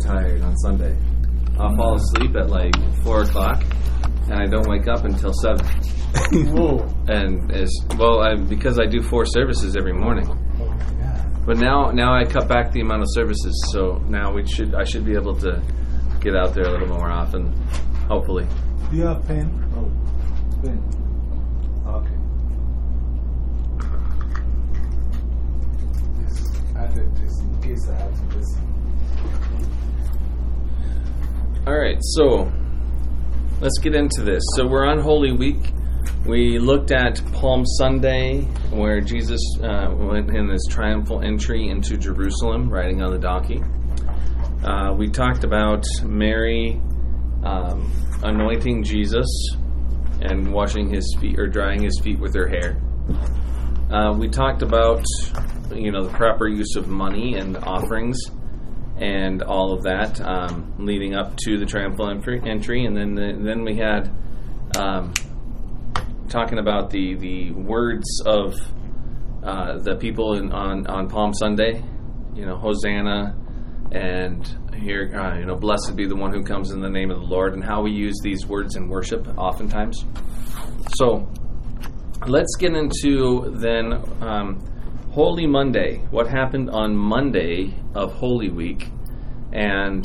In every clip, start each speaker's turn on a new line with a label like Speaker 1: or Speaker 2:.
Speaker 1: so tired on Sunday. I'll fall asleep at like four o'clock, and I don't wake up until seven.
Speaker 2: Whoa.
Speaker 1: And as well, I, because I do four services every morning. But now, now I cut back the amount of services, so now we should I should be able to get out there a little more often, hopefully.
Speaker 2: Do you have pen? Oh, pen. Okay. Just added this in case I have to listen.
Speaker 1: All right, so let's get into this. So we're on Holy Week. We looked at Palm Sunday, where Jesus uh, went in his triumphal entry into Jerusalem, riding on the donkey. Uh, we talked about Mary um, anointing Jesus and washing his feet or drying his feet with her hair. Uh, we talked about you know the proper use of money and offerings and all of that um, leading up to the triumphal entry, and then the, then we had um, talking about the the words of uh, the people in, on on Palm Sunday, you know, Hosanna, and here uh, you know, blessed be the one who comes in the name of the Lord, and how we use these words in worship oftentimes. So let's get into then. Um, Holy Monday, what happened on Monday of Holy Week, and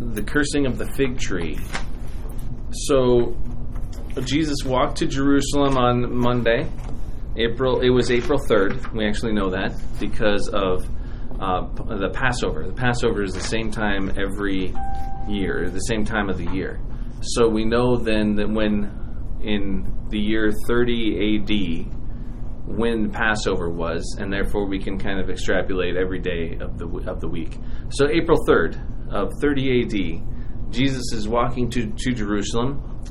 Speaker 1: the cursing of the fig tree. So, Jesus walked to Jerusalem on Monday. April. It was April third. We actually know that because of uh, the Passover. The Passover is the same time every year, the same time of the year. So we know then that when in the year 30 A.D when Passover was, and therefore we can kind of extrapolate every day of the of the week. So April third of 30 A.D., Jesus is walking to to Jerusalem.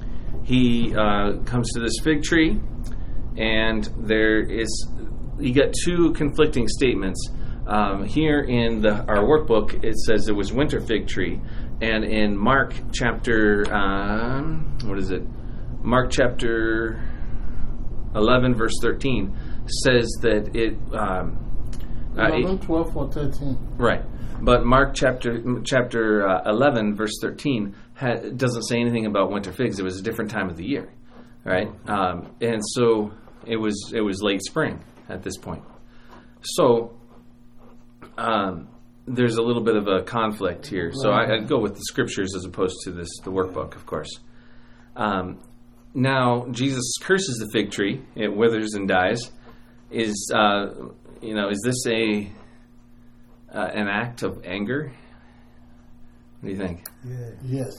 Speaker 1: He uh, comes to this fig tree, and there is you got two conflicting statements. Um, here in the, our workbook, it says it was winter fig tree, and in Mark chapter um, what is it? Mark chapter 11 verse 13 says that it um,
Speaker 3: uh, 11, 12, or 13.
Speaker 1: Right. But Mark chapter chapter uh, 11 verse 13 ha- doesn't say anything about winter figs. It was a different time of the year, right? Um, and so it was it was late spring at this point. So um, there's a little bit of a conflict here. So I, would go with the scriptures as opposed to this the workbook, of course. Um, now Jesus curses the fig tree; it withers and dies. Is uh, you know is this a uh, an act of anger? What do you think?
Speaker 2: Yeah.
Speaker 3: Yes.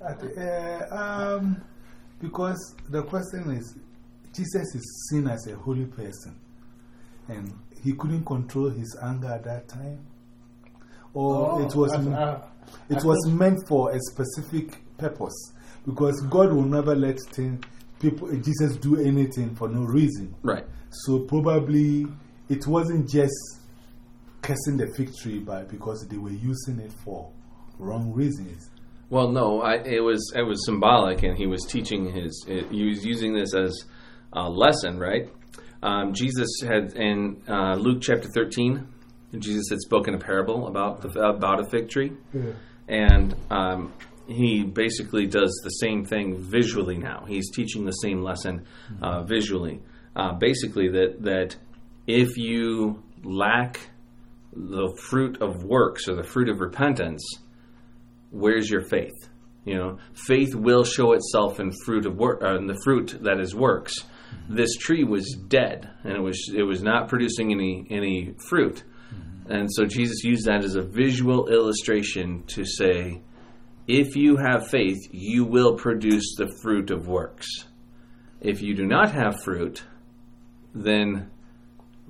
Speaker 2: Uh, um, because the question is Jesus is seen as a holy person, and he couldn't control his anger at that time. Or
Speaker 3: Oh,
Speaker 2: it was,
Speaker 3: I- I-
Speaker 2: it was meant for a specific purpose. Because God will never let thing, people, Jesus do anything for no reason.
Speaker 1: Right.
Speaker 2: So probably it wasn't just cursing the fig tree, but because they were using it for wrong reasons.
Speaker 1: Well, no, I, it was it was symbolic, and he was teaching his. He was using this as a lesson, right? Um, Jesus had in uh, Luke chapter thirteen. Jesus had spoken a parable about the, about a fig tree, and um, he basically does the same thing visually now. He's teaching the same lesson uh, visually. Uh, basically, that that if you lack the fruit of works or the fruit of repentance, where's your faith? You know, faith will show itself in fruit of work, uh, in the fruit that is works. This tree was dead, and it was it was not producing any any fruit, and so Jesus used that as a visual illustration to say, if you have faith, you will produce the fruit of works. If you do not have fruit, then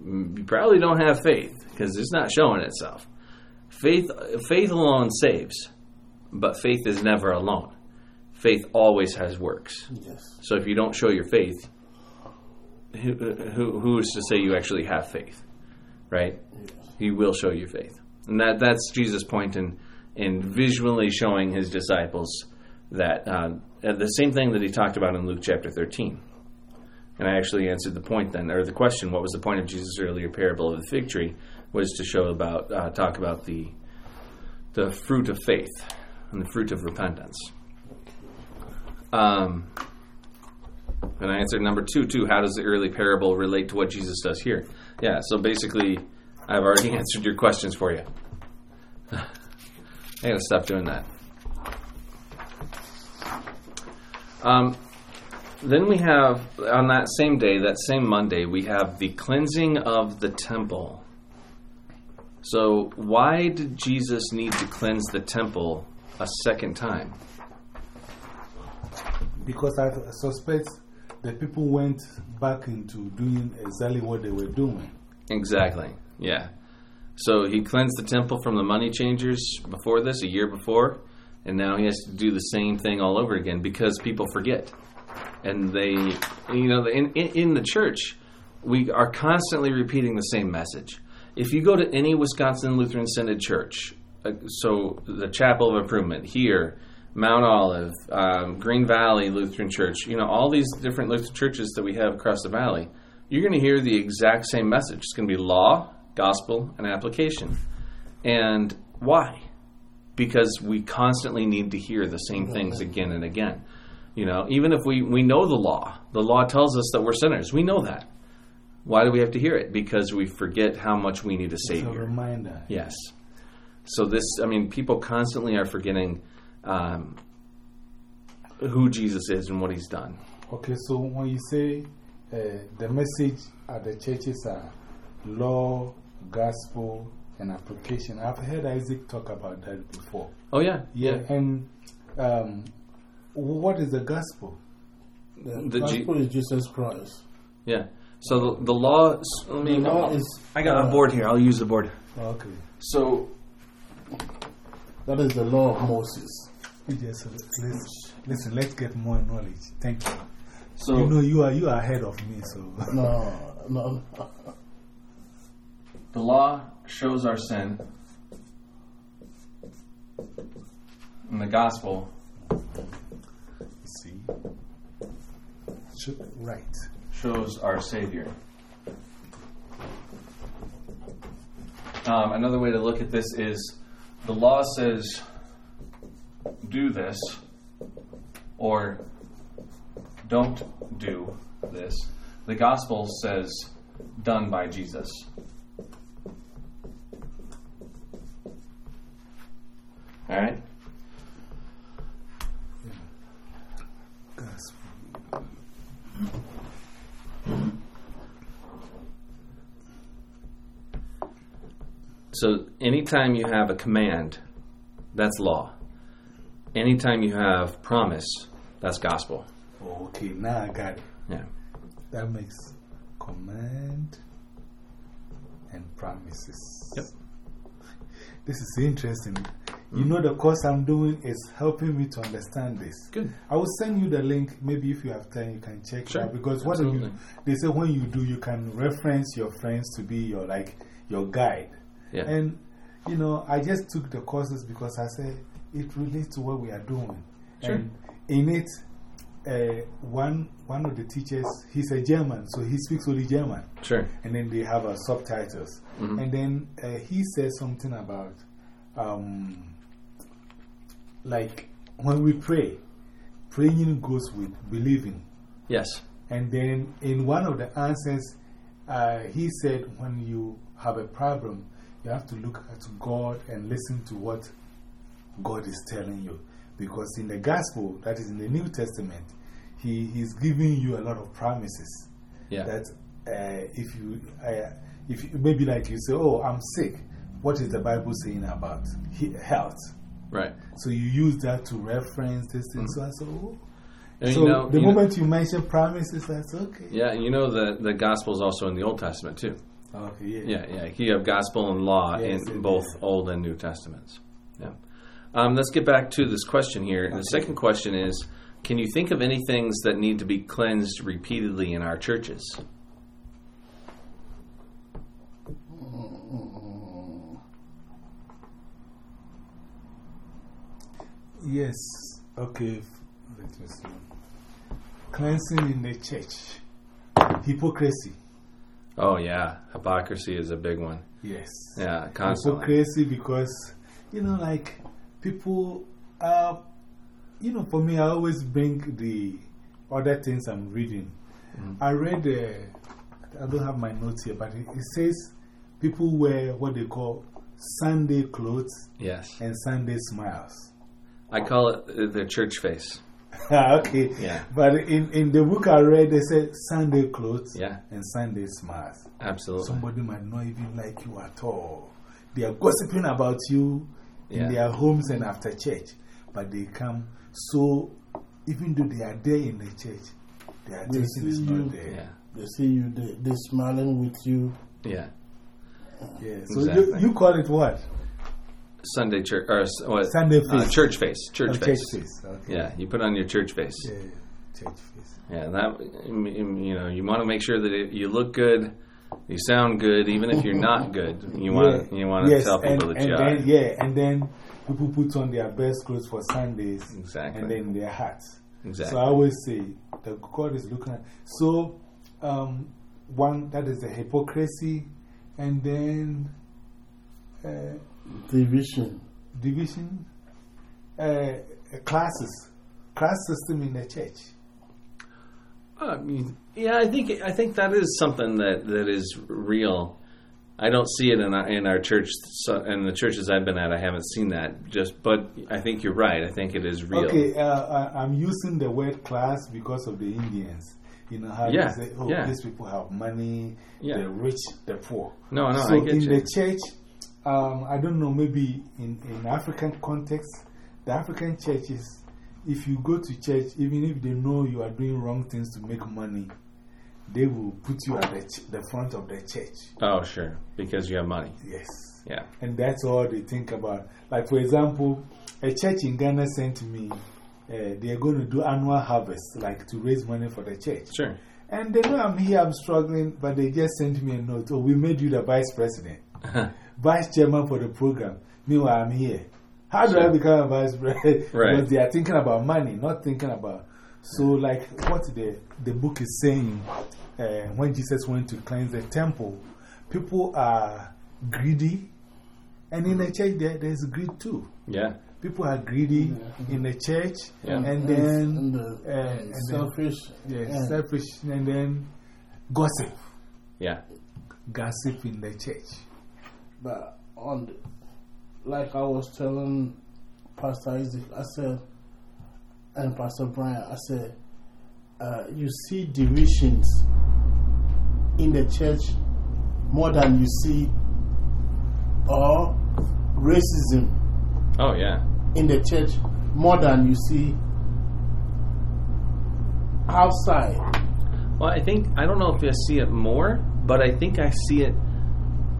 Speaker 1: you probably don't have faith because it's not showing itself. Faith, faith alone saves, but faith is never alone. Faith always has works.
Speaker 3: Yes.
Speaker 1: So if you don't show your faith, who, who, who is to say you actually have faith, right? He will show you faith, and that that's Jesus' point in in visually showing his disciples that uh, the same thing that he talked about in Luke chapter thirteen. And I actually answered the point then, or the question: What was the point of Jesus' earlier parable of the fig tree? Was to show about uh, talk about the the fruit of faith and the fruit of repentance. Um, and I answered number two, too. How does the early parable relate to what Jesus does here? Yeah, so basically, I've already answered your questions for you. I gotta stop doing that. Um, then we have, on that same day, that same Monday, we have the cleansing of the temple. So, why did Jesus need to cleanse the temple a second time?
Speaker 2: Because I suspect the people went back into doing exactly what they were doing.
Speaker 1: Exactly, yeah. So, he cleansed the temple from the money changers before this, a year before, and now he has to do the same thing all over again because people forget. And they, you know, in, in, the church, we are constantly repeating the same message if you go to any Wisconsin Lutheran Synod church, uh, so the Chapel of Improvement here, Mount Olive, um, Green Valley Lutheran Church, you know, all these different Lutheran churches that we have across the valley, you're going to hear the exact same message. It's going to be law, gospel, and application. And why? Because we constantly need to hear the same things again and again. You know, even if we, we know the law, the law tells us that we're sinners. We know that. Why do we have to hear it? Because we forget how much we need a Savior.
Speaker 2: It's a reminder.
Speaker 1: Yes. So this, I mean, people constantly are forgetting um, who Jesus is and what He's done.
Speaker 2: Okay, so when you say uh, the message at the churches are law, gospel, and application, I've heard Isaac talk about that before.
Speaker 1: Oh yeah,
Speaker 2: yeah. yeah. And um, what is the gospel?
Speaker 3: The, the gospel G is Jesus Christ.
Speaker 1: Yeah. So the, the law, let me, the law is, I got uh, a board here. I'll use the board.
Speaker 2: Okay.
Speaker 1: So
Speaker 3: that is the law of Moses.
Speaker 2: Yes. let's, listen, let's get more knowledge. Thank you. So, you know, you are, you are ahead of me, so.
Speaker 3: No, no.
Speaker 1: The law shows our sin. And the gospel.
Speaker 2: See? Right
Speaker 1: shows our Savior. Um, another way to look at this is the law says, do this, or don't do this. The gospel says, done by Jesus. All right? So anytime you have a command, that's law. Anytime you have promise, that's gospel.
Speaker 2: Okay, now I got it.
Speaker 1: Yeah.
Speaker 2: That makes command and promises.
Speaker 1: Yep.
Speaker 2: This is interesting. You know, the course I'm doing is helping me to understand this.
Speaker 1: Good.
Speaker 2: I will send you the link. Maybe if you have time, you can check
Speaker 1: sure.
Speaker 2: it out. Because what you, they say when you do, you can reference your friends to be your, like, your guide.
Speaker 1: Yeah.
Speaker 2: And, you know, I just took the courses because I said it relates to what we are doing.
Speaker 1: Sure.
Speaker 2: And in it, uh, one, one of the teachers, he's a German, so he speaks only German.
Speaker 1: Sure.
Speaker 2: And then they have uh, subtitles.
Speaker 1: -hmm.
Speaker 2: And then uh, he says something about, um, like, when we pray, praying goes with believing.
Speaker 1: Yes.
Speaker 2: And then in one of the answers, uh, he said, when you have a problem, you have to look at God and listen to what God is telling you. Because in the gospel, that is in the New Testament, He is giving you a lot of promises.
Speaker 1: Yeah.
Speaker 2: That uh, if you, uh, if you, maybe like you say, Oh, I'm sick. What is the Bible saying about health?
Speaker 1: Right.
Speaker 2: So you use that to reference this thing. -hmm. So I said, Oh.
Speaker 1: And
Speaker 2: so
Speaker 1: you know,
Speaker 2: the
Speaker 1: you
Speaker 2: moment
Speaker 1: know,
Speaker 2: you mention promises, that's okay.
Speaker 1: Yeah, and you know the, the gospel is also in the Old Testament too.
Speaker 2: Okay, yeah.
Speaker 1: Yeah, yeah. You have gospel and law
Speaker 2: Yes,
Speaker 1: in both
Speaker 2: is.
Speaker 1: Old and New Testaments. Yeah. Um, let's get back to this question here. The second question is Can you think of any things that need to be cleansed repeatedly in our churches?
Speaker 2: Yes. Okay. Let me see. Cleansing in the church. Hypocrisy.
Speaker 1: Oh, yeah. Hypocrisy is a big one.
Speaker 2: Yes.
Speaker 1: Yeah, constantly.
Speaker 2: Hypocrisy because you know, like people, uh, you know, for me, I always bring the other things I'm reading.
Speaker 1: Mm.
Speaker 2: I read, uh, I don't have my notes here, but it, it says people wear what they call Sunday clothes
Speaker 1: Yes.
Speaker 2: and Sunday smiles.
Speaker 1: I call it the church face.
Speaker 2: Ah, okay.
Speaker 1: Yeah.
Speaker 2: But in, in the book I read, they said Sunday clothes
Speaker 1: Yeah.
Speaker 2: and Sunday smiles.
Speaker 1: Absolutely.
Speaker 2: Somebody might not even like you at all. They are gossiping about you in
Speaker 1: Yeah.
Speaker 2: their homes and after church, but they come. So, even though they are there in the church, their
Speaker 3: They
Speaker 2: attention is
Speaker 3: see
Speaker 2: not
Speaker 3: you.
Speaker 2: there.
Speaker 1: Yeah.
Speaker 3: They see you, they, they're smiling with you.
Speaker 1: Yeah.
Speaker 2: Yeah. So,
Speaker 1: Exactly.
Speaker 2: you, you call it what?
Speaker 1: Sunday church, or what?
Speaker 2: Sunday
Speaker 1: Uh,
Speaker 2: face.
Speaker 1: church face. Church
Speaker 2: Oh,
Speaker 1: face.
Speaker 2: Church face. Okay.
Speaker 1: Yeah. You put on your church face.
Speaker 2: Yeah. Church face.
Speaker 1: Yeah, that you know, you want to make sure that it, you look good, you sound good, even if you're not good. You want
Speaker 2: Yeah.
Speaker 1: you want to
Speaker 2: yes,
Speaker 1: tell people
Speaker 2: and,
Speaker 1: that you are.
Speaker 2: then, Yeah, and then people put on their best clothes for Sundays.
Speaker 1: Exactly.
Speaker 2: And then their hats.
Speaker 1: Exactly.
Speaker 2: So I always say that God is looking at. So, um, one, that is the hypocrisy, and then uh,
Speaker 3: Division.
Speaker 2: division, uh, classes, class system in the church.
Speaker 1: Uh, you- yeah, I think I think that is something that, that is real. I don't see it in our, in our church, so, in the churches I've been at. I haven't seen that. Just, but I think you're right. I think it is real.
Speaker 2: Okay, uh, I, I'm using the word class because of the Indians. You know how
Speaker 1: Yeah,
Speaker 2: they say, oh,
Speaker 1: yeah.
Speaker 2: these people have money,
Speaker 1: Yeah.
Speaker 2: the rich, the poor.
Speaker 1: No, no,
Speaker 2: so
Speaker 1: I get
Speaker 2: in
Speaker 1: you.
Speaker 2: the church, um, I don't know, maybe in, in African context, the African churches, if you go to church, even if they know you are doing wrong things to make money, they will put you at the, ch the front of the church.
Speaker 1: oh, sure, because you have money.
Speaker 2: Yes.
Speaker 1: Yeah.
Speaker 2: And that's all they think about. Like, for example, a church in Ghana sent me, uh, they are going to do annual harvest, like to raise money for the church.
Speaker 1: Sure.
Speaker 2: And they know I'm here, I'm struggling, but they just sent me a note. Oh, we made you the vice president, vice chairman for the program. Meanwhile, I'm here. How do I become a vice president?
Speaker 1: Right.
Speaker 2: Because they are thinking about money, not thinking about. So, like what the, the book is saying, uh, when Jesus went to cleanse the temple, people are greedy. And in the church, there, there's greed too.
Speaker 1: yeah.
Speaker 2: People are greedy in the church,
Speaker 1: Yeah.
Speaker 2: and then
Speaker 3: and the,
Speaker 2: uh, and then-
Speaker 3: selfish.
Speaker 2: yeah, selfish, and then gossip.
Speaker 1: Yeah.
Speaker 2: Gossip in the church.
Speaker 3: But on, the, like I was telling Pastor Isaac, I said, and Pastor Brian, I said, uh, you see divisions in the church more than you see, or racism
Speaker 1: Oh, yeah.
Speaker 3: in the church more than you see outside.
Speaker 1: Well, I think I don't know if I see it more, but I think I see it.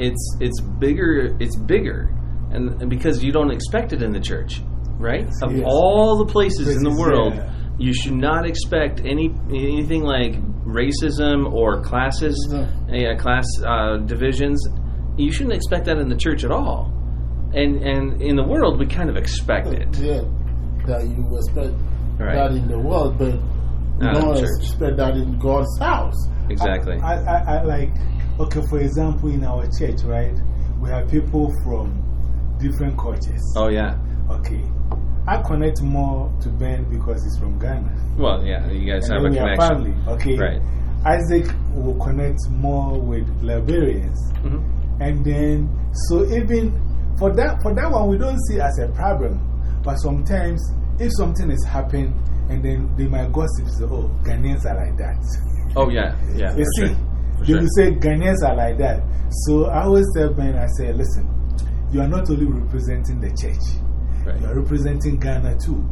Speaker 1: It's it's bigger. It's bigger, and, and because you don't expect it in the church, right? Of
Speaker 2: Yes.
Speaker 1: all the places in the world,
Speaker 2: yeah.
Speaker 1: you should not expect any anything like racism or classes,
Speaker 3: No.
Speaker 1: yeah, class uh, divisions. You shouldn't expect that in the church at all. And and in the world, we kind of expect it.
Speaker 3: Yeah, that you expect
Speaker 1: Right.
Speaker 3: that in the world, but
Speaker 1: Not
Speaker 3: don't expect that in God's house.
Speaker 1: Exactly.
Speaker 2: I, I, I like, okay, for example, in our church, right, we have people from different cultures.
Speaker 1: oh yeah.
Speaker 2: Okay. I connect more to Ben because he's from Ghana.
Speaker 1: Well, yeah. You guys
Speaker 2: And
Speaker 1: have a
Speaker 2: we are
Speaker 1: connection,
Speaker 2: family, okay?
Speaker 1: right?
Speaker 2: Isaac will connect more with Liberians.
Speaker 1: hmm
Speaker 2: And then, so even for that, for that one, we don't see it as a problem. But sometimes, if something is happening, and then they might gossip, say, oh, Ghanaians are like that.
Speaker 1: Oh yeah, yeah.
Speaker 2: You see,
Speaker 1: sure.
Speaker 2: They
Speaker 1: sure.
Speaker 2: will say Ghanaians are like that. So I always tell Ben, I say, listen, you are not only representing the church,
Speaker 1: Right.
Speaker 2: you are representing Ghana too.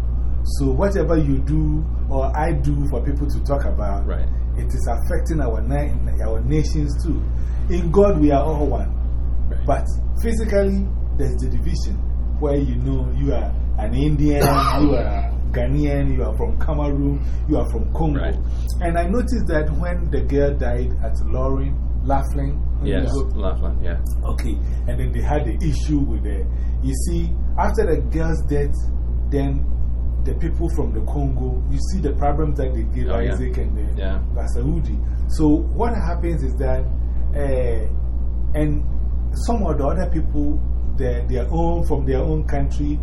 Speaker 2: So whatever you do or I do for people to talk about,
Speaker 1: Right.
Speaker 2: it is affecting our, na our nations too. In God, we are all one.
Speaker 1: Right.
Speaker 2: But physically, there's the division where you know you are an Indian, you are Ghanaian, you are from Cameroon, you are from Congo.
Speaker 1: Right.
Speaker 2: And I noticed that when the girl died at Lauren Laughlin,
Speaker 1: Yes, Laughlin, yeah.
Speaker 2: Okay, and then they had the issue with the. You see, after the girl's death, then the people from the Congo, you see the problems that they gave
Speaker 1: Oh, yeah.
Speaker 2: Isaac and then
Speaker 1: Yeah.
Speaker 2: Pastor Udi. So, what happens is that, uh, and some of the other people their, their own, from their own country,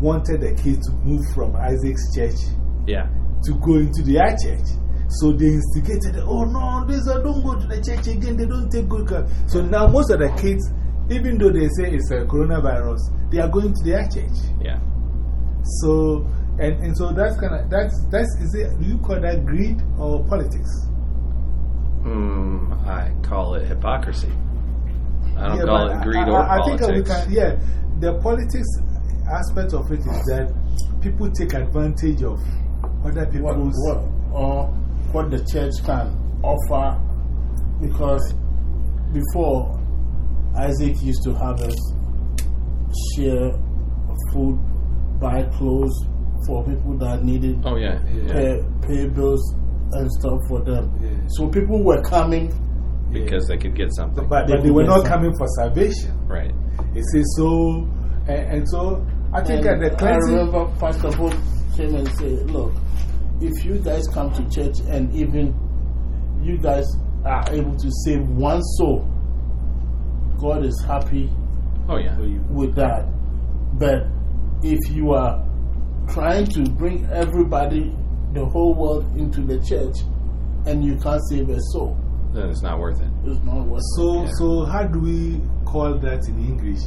Speaker 2: wanted the kids to move from Isaac's church
Speaker 1: Yeah.
Speaker 2: to go into their church. So they instigated, oh no, these are, don't go to the church again, they don't take good care. So now most of the kids, even though they say it's a coronavirus, they are going to their church.
Speaker 1: Yeah.
Speaker 2: So, and, and so that's kind of, that's, that's, is it, do you call that greed or politics?
Speaker 1: Hmm. I call it hypocrisy. I don't
Speaker 2: Yeah,
Speaker 1: call it greed
Speaker 2: I,
Speaker 1: or
Speaker 2: I, I think
Speaker 1: politics.
Speaker 2: we can, yeah, the politics aspect of it is that people take advantage of other
Speaker 3: what,
Speaker 2: people's.
Speaker 3: what, or what the church can offer. Because before, Isaac used to have us share food, buy clothes for people that needed,
Speaker 1: oh, yeah. yeah.
Speaker 3: pay, pay bills and stuff for them.
Speaker 2: Yeah.
Speaker 3: So people were coming.
Speaker 1: Because they could get something.
Speaker 2: But,
Speaker 3: They
Speaker 2: but they were not
Speaker 3: get
Speaker 2: coming for salvation.
Speaker 1: right.
Speaker 2: It says so, and, and so I think at
Speaker 3: And
Speaker 2: the
Speaker 3: I
Speaker 2: cleansing.
Speaker 3: remember Pastor Bob came and said, Look, if you guys come to church and even you guys are able to save one soul, God is happy
Speaker 1: Oh, yeah.
Speaker 3: with that. But if you are trying to bring everybody, the whole world, into the church and you can't save a soul,
Speaker 1: Then it's not worth it.
Speaker 3: it's not worth
Speaker 2: So,
Speaker 1: Yeah.
Speaker 2: so how do we call that in English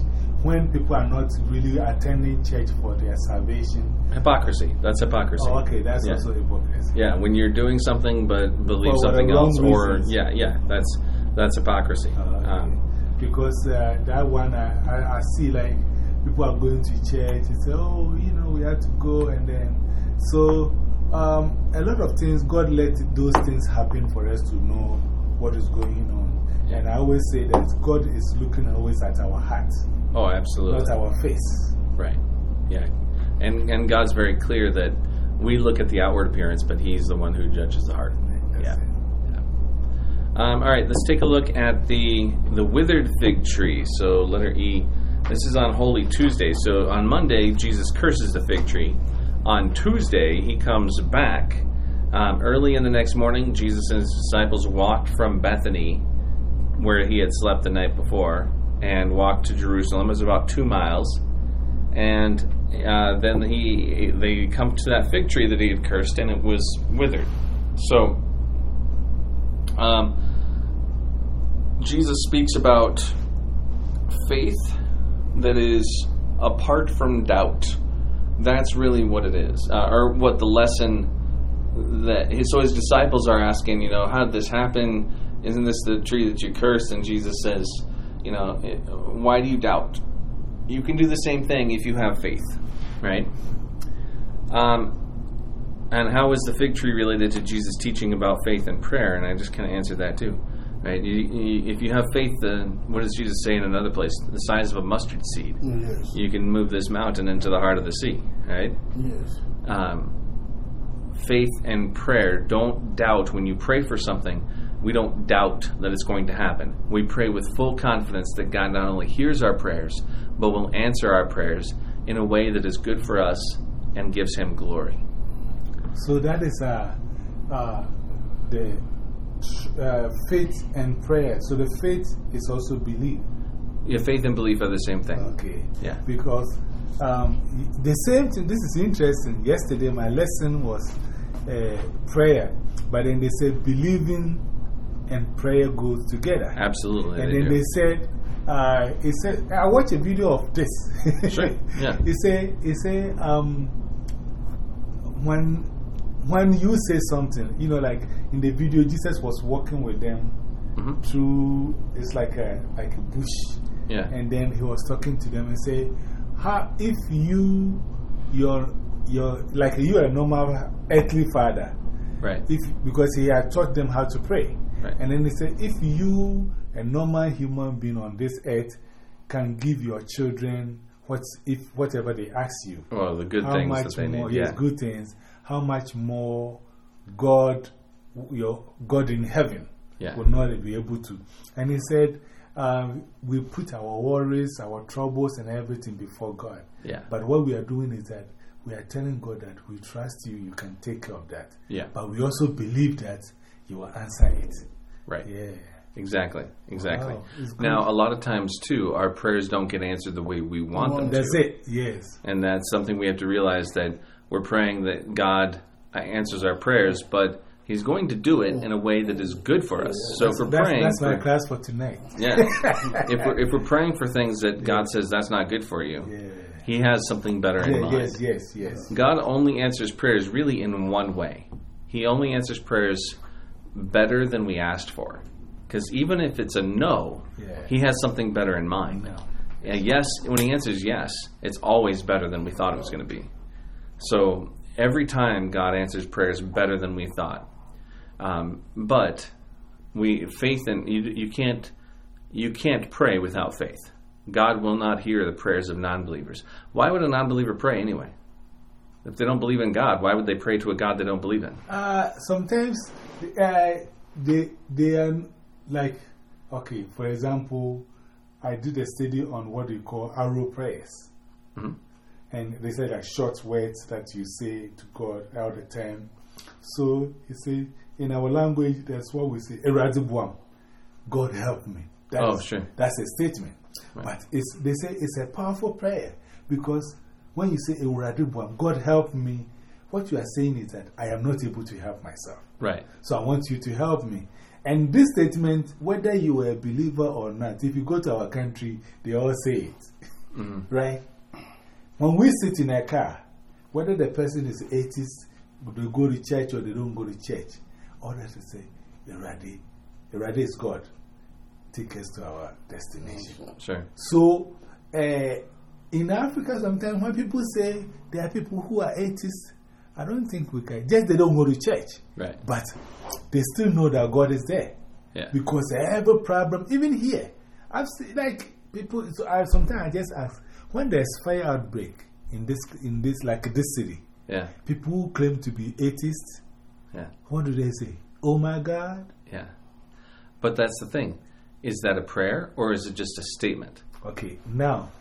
Speaker 2: when people are not really attending church for their salvation?
Speaker 1: Hypocrisy. That's hypocrisy.
Speaker 2: Oh, okay, that's
Speaker 1: Yeah.
Speaker 2: also hypocrisy.
Speaker 1: Yeah, when you're doing something but believe
Speaker 2: For
Speaker 1: something else, or
Speaker 2: reasons.
Speaker 1: yeah, yeah, that's that's hypocrisy.
Speaker 2: Oh, okay.
Speaker 1: Um,
Speaker 2: because uh, that one I, I, I see like people are going to church and say, oh, you know, we have to go. And then, so um, a lot of things, God let those things happen for us to know what is going on. And I always say that God is looking always at our heart,
Speaker 1: oh, absolutely.
Speaker 2: not our face.
Speaker 1: Right. Yeah. And and God's very clear that we look at the outward appearance, but He's the one who judges the heart.
Speaker 2: That's
Speaker 1: Yeah.
Speaker 2: it.
Speaker 1: Um, all right, let's take a look at the the withered fig tree. So letter E. This is on Holy Tuesday. So on Monday, Jesus curses the fig tree. On Tuesday, he comes back. Um, early in the next morning, Jesus and his disciples walked from Bethany, where he had slept the night before, and walked to Jerusalem. It was about two miles. And uh, then he they come to that fig tree that he had cursed, and it was withered. So um, Jesus speaks about faith that is apart from doubt. That's really what it is, uh, or what the lesson that his, so his disciples are asking. You know, how did this happen? Isn't this the tree that you cursed? And Jesus says, you know, it, why do you doubt? You can do the same thing if you have faith, right? Um, and how is the fig tree related to Jesus' teaching about faith and prayer? And I just kind of answered that too. Right? You, you, if you have faith, then what does Jesus say in another place? The size of a mustard seed.
Speaker 3: Yes.
Speaker 1: You can move this mountain into the heart of the sea. Right?
Speaker 3: Yes.
Speaker 1: Um, faith and prayer. Don't doubt when you pray for something. We don't doubt that it's going to happen. We pray with full confidence that God not only hears our prayers, but will answer our prayers in a way that is good for us and gives Him glory.
Speaker 2: So that is uh, uh, the uh, faith and prayer. So the faith is also belief.
Speaker 1: Yeah, faith and belief are the same thing.
Speaker 2: Okay.
Speaker 1: Yeah.
Speaker 2: Because um, the same thing, this is interesting. Yesterday, my lesson was uh, prayer, but then they said believing and prayer goes together.
Speaker 1: Absolutely.
Speaker 2: And
Speaker 1: they
Speaker 2: then
Speaker 1: do.
Speaker 2: they said, uh, it said, I watched a video of this.
Speaker 1: Sure, yeah.
Speaker 2: It said, it said, um, when, when you say something, you know, like in the video, Jesus was walking with them
Speaker 1: Mhm.
Speaker 2: through, it's like a, like a bush.
Speaker 1: Yeah.
Speaker 2: And then he was talking to them and say, how, if you, your, your, like you are a normal earthly father,
Speaker 1: Right.
Speaker 2: if, because he had taught them how to pray.
Speaker 1: Right.
Speaker 2: And then he said, if you, a normal human being on this earth, can give your children what's, if, whatever they ask you,
Speaker 1: Well, the good
Speaker 2: how
Speaker 1: things
Speaker 2: much
Speaker 1: that they
Speaker 2: more,
Speaker 1: need.
Speaker 2: yes,
Speaker 1: Yeah.
Speaker 2: good things, how much more God, your God in heaven,
Speaker 1: Yeah.
Speaker 2: will not be able to. And he said, um, we put our worries, our troubles, and everything before God.
Speaker 1: Yeah.
Speaker 2: But what we are doing is that we are telling God that we trust you, you can take care of that.
Speaker 1: Yeah.
Speaker 2: But we also believe that you will answer it.
Speaker 1: Right.
Speaker 2: Yeah.
Speaker 1: Exactly. Exactly.
Speaker 2: Wow.
Speaker 1: Now, a lot of times too, our prayers don't get answered the way we want them
Speaker 2: That's
Speaker 1: to,
Speaker 2: it. Yes.
Speaker 1: and that's something we have to realize that we're praying that God answers our prayers, but He's going to do it in a way that is good for us. So if we're
Speaker 2: That's,
Speaker 1: praying,
Speaker 2: that's my
Speaker 1: for-
Speaker 2: class for tonight.
Speaker 1: yeah, if we're if we're praying for things that God says that's not good for you,
Speaker 2: Yeah.
Speaker 1: He has something better in
Speaker 2: Yeah,
Speaker 1: mind.
Speaker 2: yes, yes, yes.
Speaker 1: God only answers prayers really in one way. He only answers prayers better than we asked for. Because even if it's a no,
Speaker 2: Yeah.
Speaker 1: He has something better in mind.
Speaker 2: No.
Speaker 1: A yes, when He answers yes, it's always better than we thought it was going to be. So every time God answers prayers better than we thought. Um, but we faith in you, you can't you can't pray without faith. God will not hear the prayers of non-believers. Why would a non-believer pray anyway? If they don't believe in God, why would they pray to a God they don't believe in?
Speaker 2: Uh, sometimes uh, they, they are like, okay, for example, I did a study on what you call arrow prayers.
Speaker 1: Mhm.
Speaker 2: And they said like short words that you say to God all the time. So you see, in our language, that's what we say, God help me. That
Speaker 1: Oh,
Speaker 2: is-
Speaker 1: sure.
Speaker 2: That's a statement.
Speaker 1: Right.
Speaker 2: But it's, they say it's a powerful prayer because when you say God help me, what you are saying is that I am not able to help myself.
Speaker 1: Right.
Speaker 2: So I want you to help me. And this statement, whether you are a believer or not, if you go to our country, they all say it.
Speaker 1: Mhm.
Speaker 2: Right? When we sit in a car, whether the person is atheist, they go to church or they don't go to church, all that to say, Eradi, Eradi is God. Take us to our destination.
Speaker 1: Sure.
Speaker 2: So, uh, in Africa, sometimes when people say there are people who are atheists, I don't think we can. Just they don't go to church.
Speaker 1: Right.
Speaker 2: But they still know that God is there.
Speaker 1: Yeah.
Speaker 2: Because every problem, even here, I've seen like people, so I, sometimes I just ask, when there's fire outbreak in this, in this, like this city,
Speaker 1: Yeah.
Speaker 2: people who claim to be atheists,
Speaker 1: Yeah.
Speaker 2: what do they say? Oh my God.
Speaker 1: Yeah. But that's the thing. Is that a prayer or is it just a statement?
Speaker 2: Okay, now,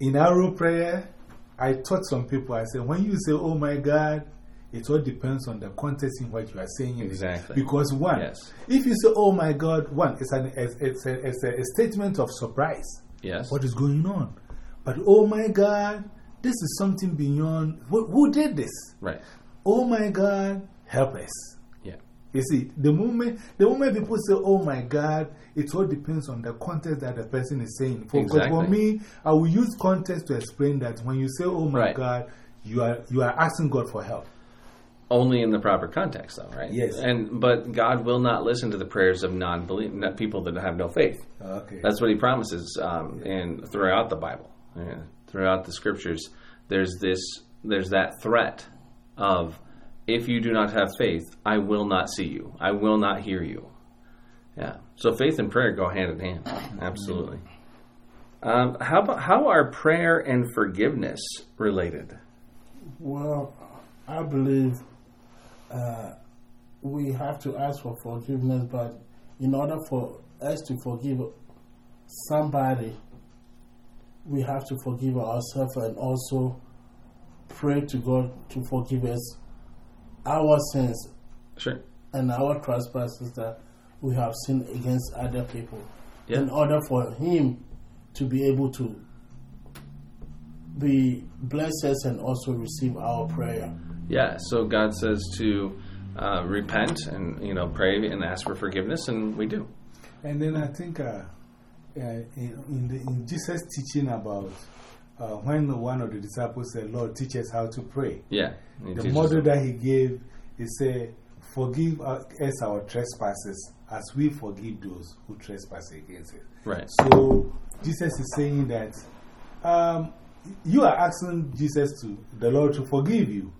Speaker 2: in our prayer, I taught some people, I said, when you say, oh my God, it all depends on the context in what you are saying.
Speaker 1: Exactly.
Speaker 2: Because, one,
Speaker 1: Yes.
Speaker 2: if you say, oh my God, one, it's, an, it's, it's, a, it's a, a statement of surprise.
Speaker 1: Yes.
Speaker 2: What is going on? But, oh my God, this is something beyond. Who, who did this?
Speaker 1: Right.
Speaker 2: Oh my God, help us. You see, the moment, the moment people say, oh my God, it all depends on the context that the person is saying. For, for me, I will use context to explain that when you say, oh my
Speaker 1: Right.
Speaker 2: God, you are, you are asking God for help.
Speaker 1: Only in the proper context, though, right?
Speaker 2: Yes.
Speaker 1: And but God will not listen to the prayers of non-belief, not people that have no faith.
Speaker 2: Okay.
Speaker 1: That's what He promises, um, and throughout the Bible, yeah, throughout the Scriptures, there's this, there's that threat of, if you do not have faith, I will not see you, I will not hear you. Yeah. So faith and prayer go hand in hand. Absolutely. Um, how about how are prayer and forgiveness related?
Speaker 3: Well, I believe uh, we have to ask for forgiveness, but in order for us to forgive somebody, we have to forgive ourselves and also pray to God to forgive us our sins
Speaker 1: Sure.
Speaker 3: and our trespasses that we have sinned against other people.
Speaker 1: Yeah.
Speaker 3: In order for Him to be able to be bless us and also receive our prayer.
Speaker 1: Yeah, so God says to uh, repent and you know pray and ask for forgiveness, and we do.
Speaker 2: And then I think uh, uh, in, in, the, in Jesus' teaching about uh, when one of the disciples said, Lord, teach us how to pray.
Speaker 1: Yeah,
Speaker 2: The model that he gave, he said, Forgive us our trespasses as we forgive those who trespass against us.
Speaker 1: right.
Speaker 2: So Jesus is saying that um, you are asking Jesus to, the Lord to forgive you,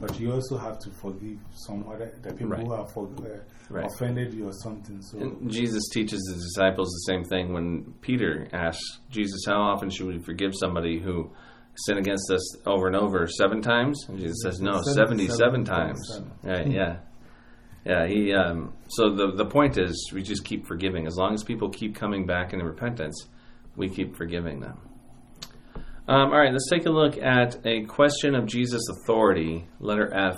Speaker 2: but you also have to forgive some other the people
Speaker 1: Right.
Speaker 2: who have for, uh,
Speaker 1: Right.
Speaker 2: offended you or something. So,
Speaker 1: And Jesus teaches the disciples the same thing when Peter asks Jesus, "How often should we forgive somebody who sinned against us over and over? Seven times?" And Jesus says, "No, seventy-seven
Speaker 2: 77
Speaker 1: times."
Speaker 2: times.
Speaker 1: Right? Yeah. Yeah, he. Um, so the the point is, we just keep forgiving. As long as people keep coming back in repentance, we keep forgiving them. Um, all right, let's take a look at a question of Jesus' authority, letter F.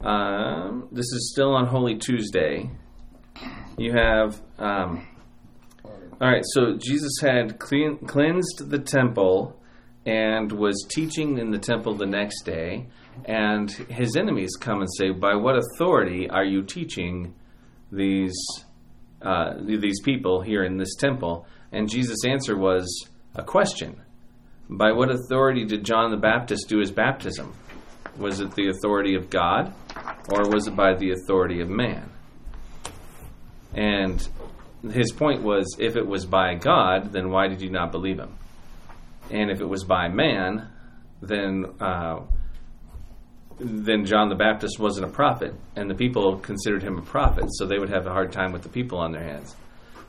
Speaker 1: Um, this is still on Holy Tuesday. You have. Um, all right, so Jesus had clean, cleansed the temple and was teaching in the temple the next day, and his enemies come and say, "By what authority are you teaching these uh, these people here in this temple?" And Jesus' answer was a question: By what authority did John the Baptist do his baptism? Was it the authority of God, or was it by the authority of man? And his point was if it was by God, then why did you not believe him? And if it was by man, then uh, then John the Baptist wasn't a prophet, and the people considered him a prophet, so they would have a hard time with the people on their hands.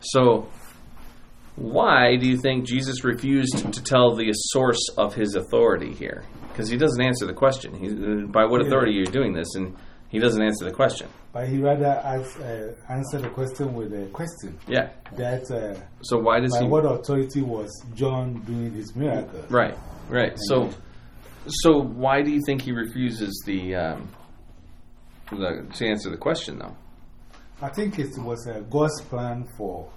Speaker 1: So, why do you think Jesus refused to tell the source of his authority here? Because he doesn't answer the question. He, by what authority are you doing this? And he doesn't answer the question.
Speaker 2: But he rather ask, uh, answer the question with a question.
Speaker 1: Yeah.
Speaker 2: That uh,
Speaker 1: So why does
Speaker 2: by
Speaker 1: he?
Speaker 2: what authority was John doing his miracle?
Speaker 1: Right. Right. So, so why do you think he refuses the, um, the to answer the question though?
Speaker 2: I think it was uh, God's plan for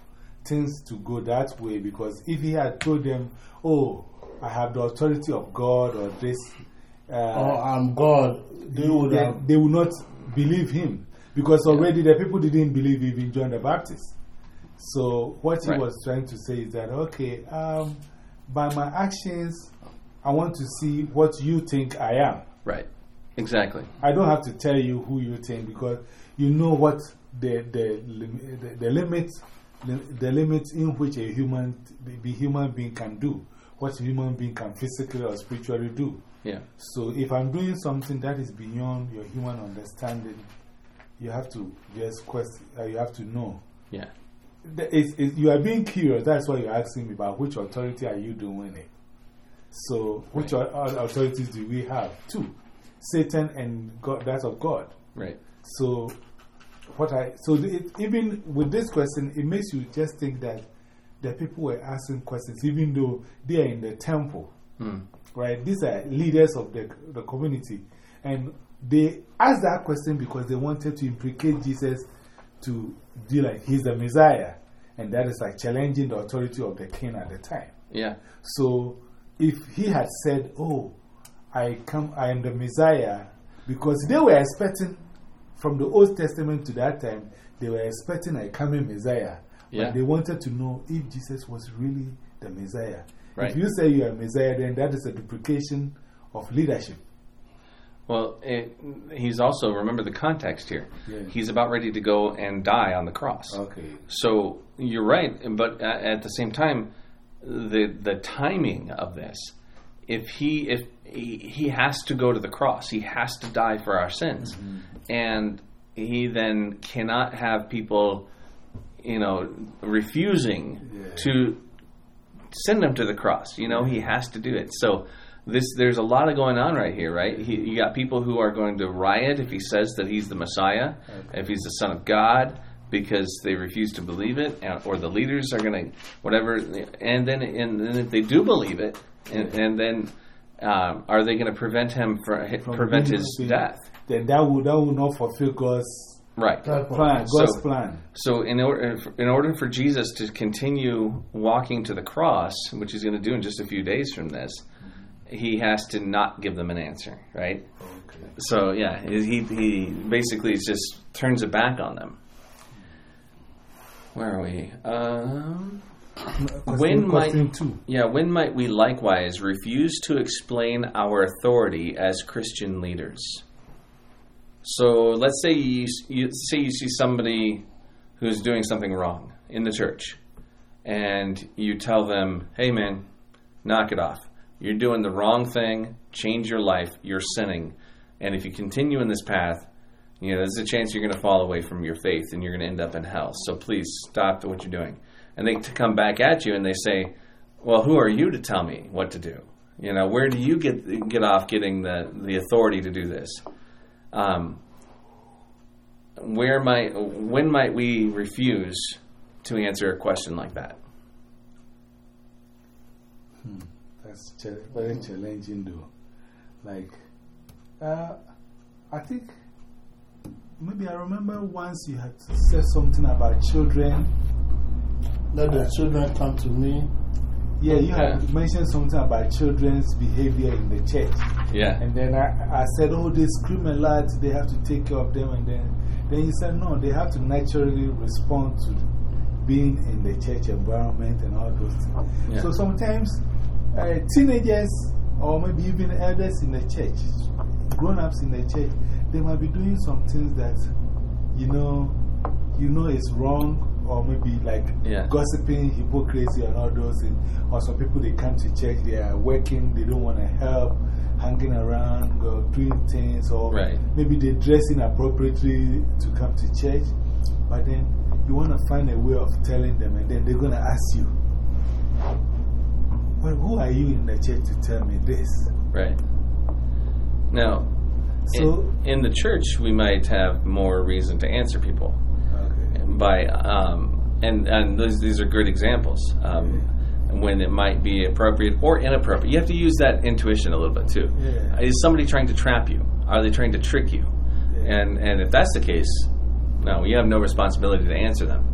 Speaker 2: things to go that way because if he had told them, oh, I have the authority of God or this, uh,
Speaker 3: Oh, I'm God. They would
Speaker 2: they, they would not believe him because already the people didn't believe even John the Baptist. So, what he
Speaker 1: Right.
Speaker 2: was trying to say is that, okay, um, by my actions, I want to see what you think I am.
Speaker 1: Right. Exactly.
Speaker 2: I don't have to tell you who you think because you know what the, the, the, the limits the limits in which a human the human being can do, what a human being can physically or spiritually do.
Speaker 1: Yeah.
Speaker 2: So if I'm doing something that is beyond your human understanding, you have to just question, uh, you have to know.
Speaker 1: Yeah.
Speaker 2: It's, it's, you are being curious, that's why you're asking me about which authority are you doing it. So, which au- authorities do we have? Two Satan and God, that of God.
Speaker 1: Right.
Speaker 2: So, what I, so it, even with this question, it makes you just think that the people were asking questions, even though they are in the temple
Speaker 1: Hmm.
Speaker 2: right? These are leaders of the, the community. And they asked that question because they wanted to implicate Jesus to be like he's the Messiah. And that is like challenging the authority of the king at the time.
Speaker 1: Yeah.
Speaker 2: So if he had said, Oh, I, come, I am the Messiah, because they were expecting, from the Old Testament to that time, they were expecting a coming Messiah.
Speaker 1: Yeah.
Speaker 2: But they wanted to know if Jesus was really the Messiah.
Speaker 1: Right.
Speaker 2: If you say you are a Messiah, then that is a duplication of leadership.
Speaker 1: Well, it, he's also, remember the context here.
Speaker 2: Yeah.
Speaker 1: He's about ready to go and die on the cross.
Speaker 2: Okay.
Speaker 1: So you're right, but at, at the same time, the the timing of this, if he if he, he has to go to the cross, he has to die for our sins, mm-hmm. and he then cannot have people, you know, refusing
Speaker 2: Yeah.
Speaker 1: to send him to the cross. You know, he has to do it. So. This, there's a lot of going on right here, right? He, you got people who are going to riot if he says that he's the Messiah, if he's the Son of God, because they refuse to believe it, or the leaders are going to whatever, and then and then if they do believe it, and, and then um, are they going to prevent him from,
Speaker 2: From
Speaker 1: prevent his
Speaker 2: the-
Speaker 1: death?
Speaker 2: Then that would, that would not fulfill God's
Speaker 1: Right.
Speaker 2: Plan. God's
Speaker 1: So-
Speaker 2: plan.
Speaker 1: So in order in order for Jesus to continue walking to the cross, which he's going to do in just a few days from this, he has to not give them an answer, right?
Speaker 2: Okay.
Speaker 1: So yeah, he he basically just turns it back on them. Where are we? Um,
Speaker 2: Question,
Speaker 1: might-
Speaker 2: two.
Speaker 1: yeah, when might we likewise refuse to explain our authority as Christian leaders? So let's say you, you say you see somebody who's doing something wrong in the church, and you tell them, "Hey, man, knock it off. You're doing the wrong thing. Change your life. You're sinning, and if you continue in this path, you know there's a chance you're going to fall away from your faith and you're going to end up in hell. So please stop what you're doing." And they to come back at you and they say, "Well, who are you to tell me what to do? You know, where do you get get off getting the the authority to do this?" Um, where might when might we refuse to answer a question like that?
Speaker 2: That's cha- very challenging, though. Like, uh, I think maybe I remember once you had said something about children.
Speaker 3: Let the children come to me.
Speaker 2: Yeah, you
Speaker 1: Yeah.
Speaker 2: had mentioned something about children's behavior in the church.
Speaker 1: Yeah.
Speaker 2: And then I, I said, oh, they scream a lot, they have to take care of them. And then, then you said, no, they have to naturally respond to being in the church environment and all those things.
Speaker 1: Yeah.
Speaker 2: So sometimes uh, teenagers or maybe even elders in the church, grown ups in the church, they might be doing some things that, you know, you know is wrong. Or maybe like
Speaker 1: Yeah.
Speaker 2: gossiping, hypocrisy, and all those things. Or some people they come to church, they are working, they don't want to help, hanging around, or doing things, or
Speaker 1: Right.
Speaker 2: maybe they dress inappropriately to come to church. But then you want to find a way of telling them, and then they're going to ask you, Well, who are you in the church to tell me this?
Speaker 1: Right. Now,
Speaker 2: So,
Speaker 1: in, in the church, we might have more reason to answer people. By, um, and, and those, these are good examples. Um, when it might be appropriate or inappropriate. You have to use that intuition a little bit too.
Speaker 2: Yeah.
Speaker 1: Is somebody trying to trap you? Are they trying to trick you?
Speaker 2: Yeah.
Speaker 1: And, and if that's the case, no, you have no responsibility to answer them.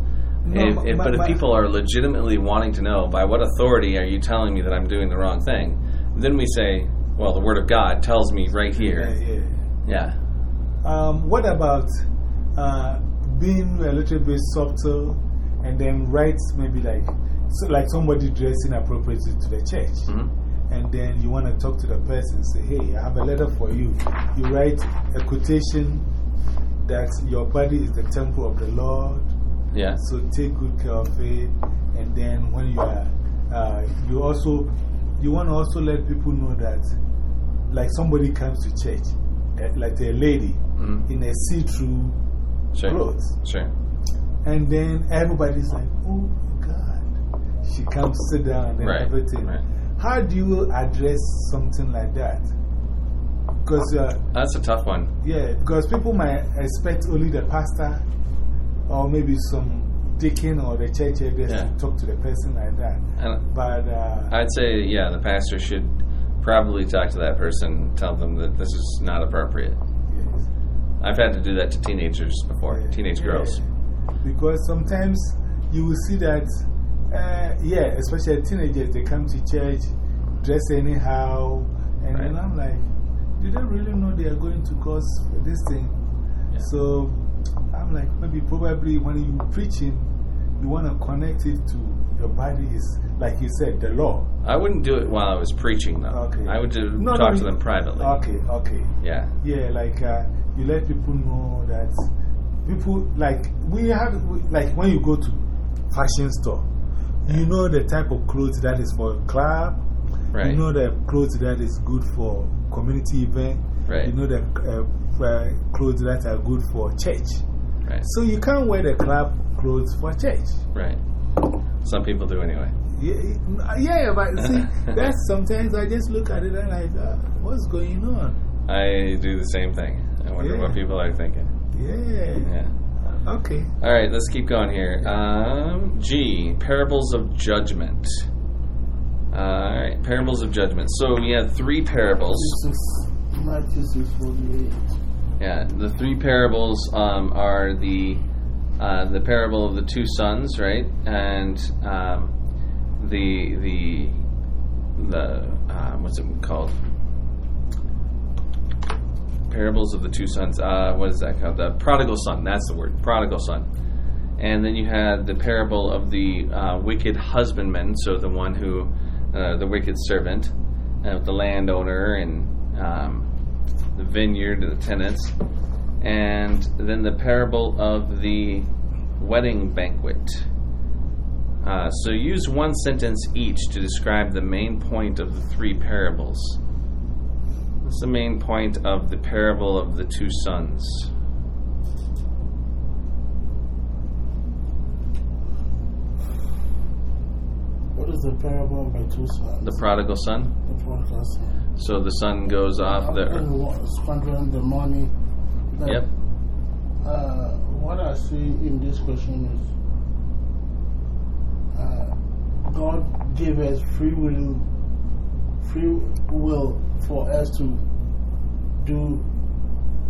Speaker 2: No,
Speaker 1: If-
Speaker 2: my-
Speaker 1: if-
Speaker 2: my-
Speaker 1: but if
Speaker 2: my-
Speaker 1: people are legitimately wanting to know by what authority are you telling me that I'm doing the wrong thing, then we say, well, the Word of God tells me right
Speaker 2: Yeah,
Speaker 1: here.
Speaker 2: yeah.
Speaker 1: Yeah.
Speaker 2: Um, what about uh, being a little bit subtle and then write maybe like, so like somebody dressing appropriately to the church?
Speaker 1: Mhm.
Speaker 2: And then you want to talk to the person, say, hey, I have a letter for you. You write a quotation that your body is the temple of the Lord,
Speaker 1: Yeah.
Speaker 2: so take good care of it. And then when you are, uh, you also, you want to also let people know that, like somebody comes to church, like a lady
Speaker 1: Mhm.
Speaker 2: in a see through
Speaker 1: Sure.
Speaker 2: clothes.
Speaker 1: Sure.
Speaker 2: And then everybody's like, oh my God. She comes sit down and
Speaker 1: Right.
Speaker 2: everything.
Speaker 1: Right.
Speaker 2: How do you address something like that? Because, uh,
Speaker 1: That's a tough one.
Speaker 2: yeah, because people might expect only the pastor or maybe some deacon or the church elders
Speaker 1: Yeah.
Speaker 2: to talk to the person like that.
Speaker 1: And
Speaker 2: But, uh,
Speaker 1: I'd say, yeah, the pastor should probably talk to that person, tell them that this is not appropriate. I've had to do that to teenagers before,
Speaker 2: Yeah.
Speaker 1: teenage girls.
Speaker 2: Because sometimes you will see that, uh, yeah, especially teenagers, they come to church, dress anyhow, and then I'm like, do they really know they are going to cause this thing?
Speaker 1: Yeah.
Speaker 2: So I'm like, maybe probably when you're preaching, you want to connect it to your body is, like you said, the law.
Speaker 1: I wouldn't do it while I was preaching, though.
Speaker 2: Okay.
Speaker 1: I would do,
Speaker 2: No,
Speaker 1: talk
Speaker 2: no,
Speaker 1: to them privately.
Speaker 2: Okay, okay.
Speaker 1: Yeah.
Speaker 2: Yeah, like uh, you let people know that people, like, we have, like, when you go to fashion store, you know the type of clothes that is for a club,
Speaker 1: Right.
Speaker 2: you know the clothes that is good for community event,
Speaker 1: Right.
Speaker 2: you know the uh, uh, clothes that are good for church.
Speaker 1: Right.
Speaker 2: So you can't wear the club clothes for church.
Speaker 1: Right. Some people do anyway.
Speaker 2: Yeah, yeah but see, that's sometimes I just look at it and like, uh, what's going on?
Speaker 1: I do the same thing. Wonder
Speaker 2: Yeah.
Speaker 1: what people are thinking.
Speaker 2: Yeah.
Speaker 1: Yeah.
Speaker 2: Okay.
Speaker 1: All right, let's keep going here. Um, G, parables of judgment. Uh, all right, parables of judgment. So we have three parables.
Speaker 3: Matthew 648.
Speaker 1: Yeah, the three parables um, are the uh, the parable of the two sons, right, and um, the the the uh, what's it called? Parables of the two sons. Uh, what is that called? The prodigal son. That's the word. Prodigal son. And then you had the parable of the uh, wicked husbandman. So the one who, uh, the wicked servant, uh, the landowner, and um, the vineyard, the tenants, and then the parable of the wedding banquet. Uh, so use one sentence each to describe the main point of the three parables. What's the main point of the parable of the two sons?
Speaker 3: What is the parable of the two sons?
Speaker 1: The prodigal son.
Speaker 3: The prodigal son.
Speaker 1: So the son goes off the.
Speaker 3: Wa- squandering the money. Like,
Speaker 1: Yep.
Speaker 3: Uh, what I see in this question is uh, God gave us free will, free will for us to do,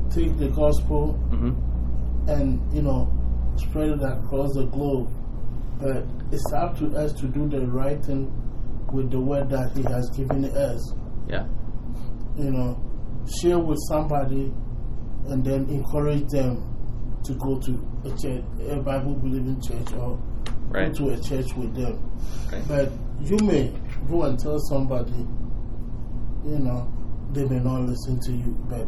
Speaker 3: take the gospel
Speaker 1: hmm
Speaker 3: and, you know, spread it across the globe. But it's up to us to do the right thing with the word that He has given us.
Speaker 1: Yeah.
Speaker 3: You know, share with somebody and then encourage them to go to a church, a Bible believing church, or
Speaker 1: Right.
Speaker 3: go to a church with them.
Speaker 1: Right.
Speaker 3: But you may go and tell somebody, you know, they may not listen to you. But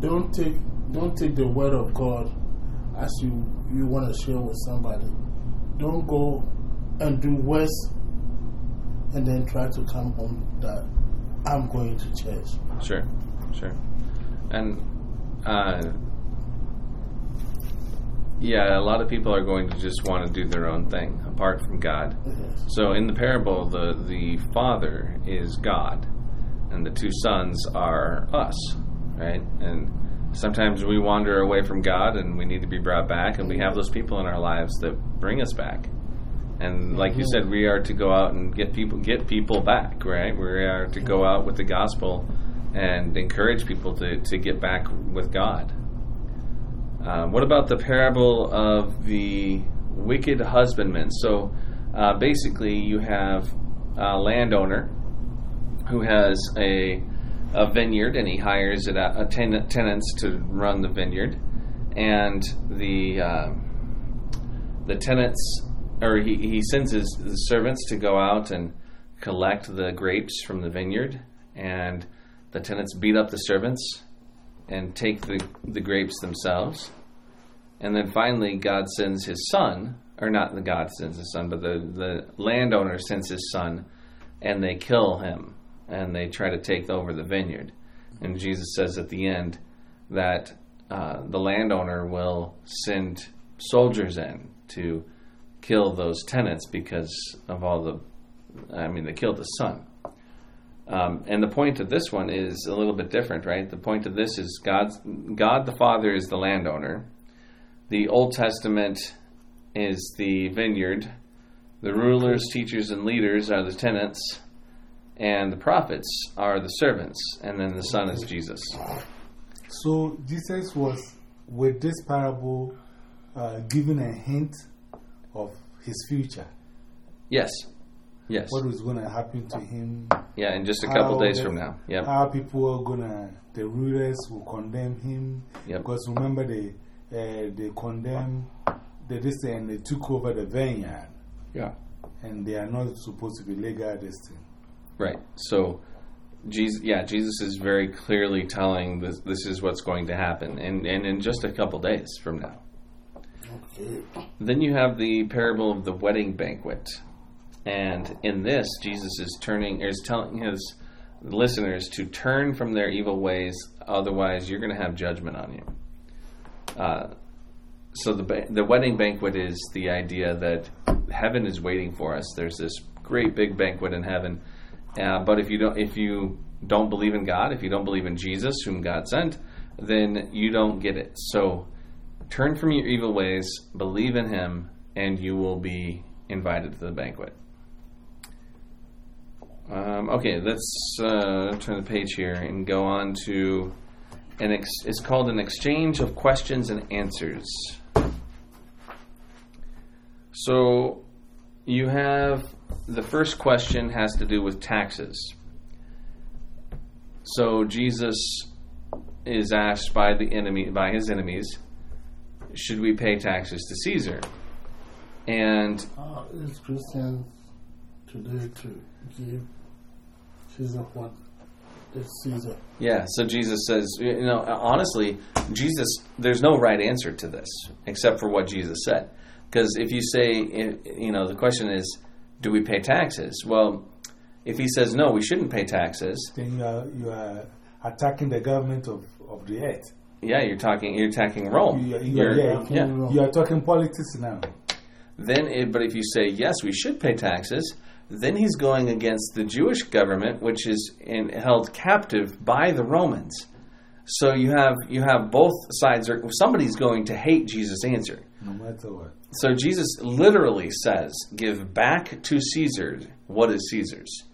Speaker 3: don't take, don't take the word of God as you, you want to share with somebody. Don't go and do worse and then try to come home that I'm going to church.
Speaker 1: Sure, sure. And, uh, yeah, a lot of people are going to just want to do their own thing apart from God.
Speaker 3: Yes.
Speaker 1: So in the parable, the, the father is God, and the two sons are us, right? And sometimes we wander away from God and we need to be brought back, and we have those people in our lives that bring us back. And like you said, we are to go out and get people get people back, right? We are to go out with the gospel and encourage people to, to get back with God. Uh, what about the parable of the wicked husbandman? So uh, basically, you have a landowner who has a, a vineyard and he hires it out, a ten- tenants to run the vineyard. And the, uh, the tenants, or he, he sends his servants to go out and collect the grapes from the vineyard. And the tenants beat up the servants and take the, the grapes themselves. And then finally, God sends his son, or not the God sends his son, but the, the landowner sends his son, and they kill him, and they try to take over the vineyard. And Jesus says at the end that uh, the landowner will send soldiers in to kill those tenants because of all the, I mean, they killed the son. Um, and the point of this one is a little bit different, right? The point of this is God's, God the Father is the landowner. The Old Testament is the vineyard. The rulers, teachers, and leaders are the tenants. And the prophets are the servants. And then the Son is Jesus.
Speaker 2: So Jesus was, with this parable, uh, giving a hint of his future.
Speaker 1: Yes. Yes.
Speaker 2: What was going to happen to him.
Speaker 1: Yeah, in just a couple days from now. Yeah.
Speaker 2: How people are going to, the rulers will condemn him.
Speaker 1: Yep.
Speaker 2: Because remember, they, uh, they condemned, they say, and they took over the vineyard.
Speaker 1: Yeah.
Speaker 2: And they are not supposed to be legal this thing.
Speaker 1: Right. So, Jesus, yeah, Jesus is very clearly telling this, this is what's going to happen, and, and in just a couple days from now. Then you have the parable of the wedding banquet. And in this, Jesus is turning, is telling his listeners to turn from their evil ways, otherwise, you're going to have judgment on you. Uh, so the, the wedding banquet is the idea that heaven is waiting for us. There's this great big banquet in heaven. Uh, but if you don't, if you don't believe in God, if you don't believe in Jesus, whom God sent, then you don't get it. So turn from your evil ways, believe in Him, and you will be invited to the banquet. Um, okay, let's uh, turn the page here and go on to an. Ex- it's called an exchange of questions and answers. So you have the first question has to do with taxes. So Jesus is asked by the enemy by his enemies, should we pay taxes to Caesar? And
Speaker 3: Uh, it's Christians today to give Caesar what is Caesar.
Speaker 1: yeah, so Jesus says, you know, honestly, Jesus, there's no right answer to this except for what Jesus said. Because if you say, eh, you know, the question is, do we pay taxes? Well, if he says no, we shouldn't pay taxes.
Speaker 2: Then you are, you are attacking the government of, of the earth.
Speaker 1: Yeah, you're talking, you're attacking Rome.
Speaker 2: You, you,
Speaker 1: You're-
Speaker 2: yeah,
Speaker 1: yeah.
Speaker 2: you are talking politics now.
Speaker 1: Then, it, but if you say yes, we should pay taxes, then he's going against the Jewish government, which is in, held captive by the Romans. So you have you have both sides. Are, somebody's going to hate Jesus' answer.
Speaker 2: No matter what.
Speaker 1: So Jesus literally says, "Give back to Caesar what is Caesar's."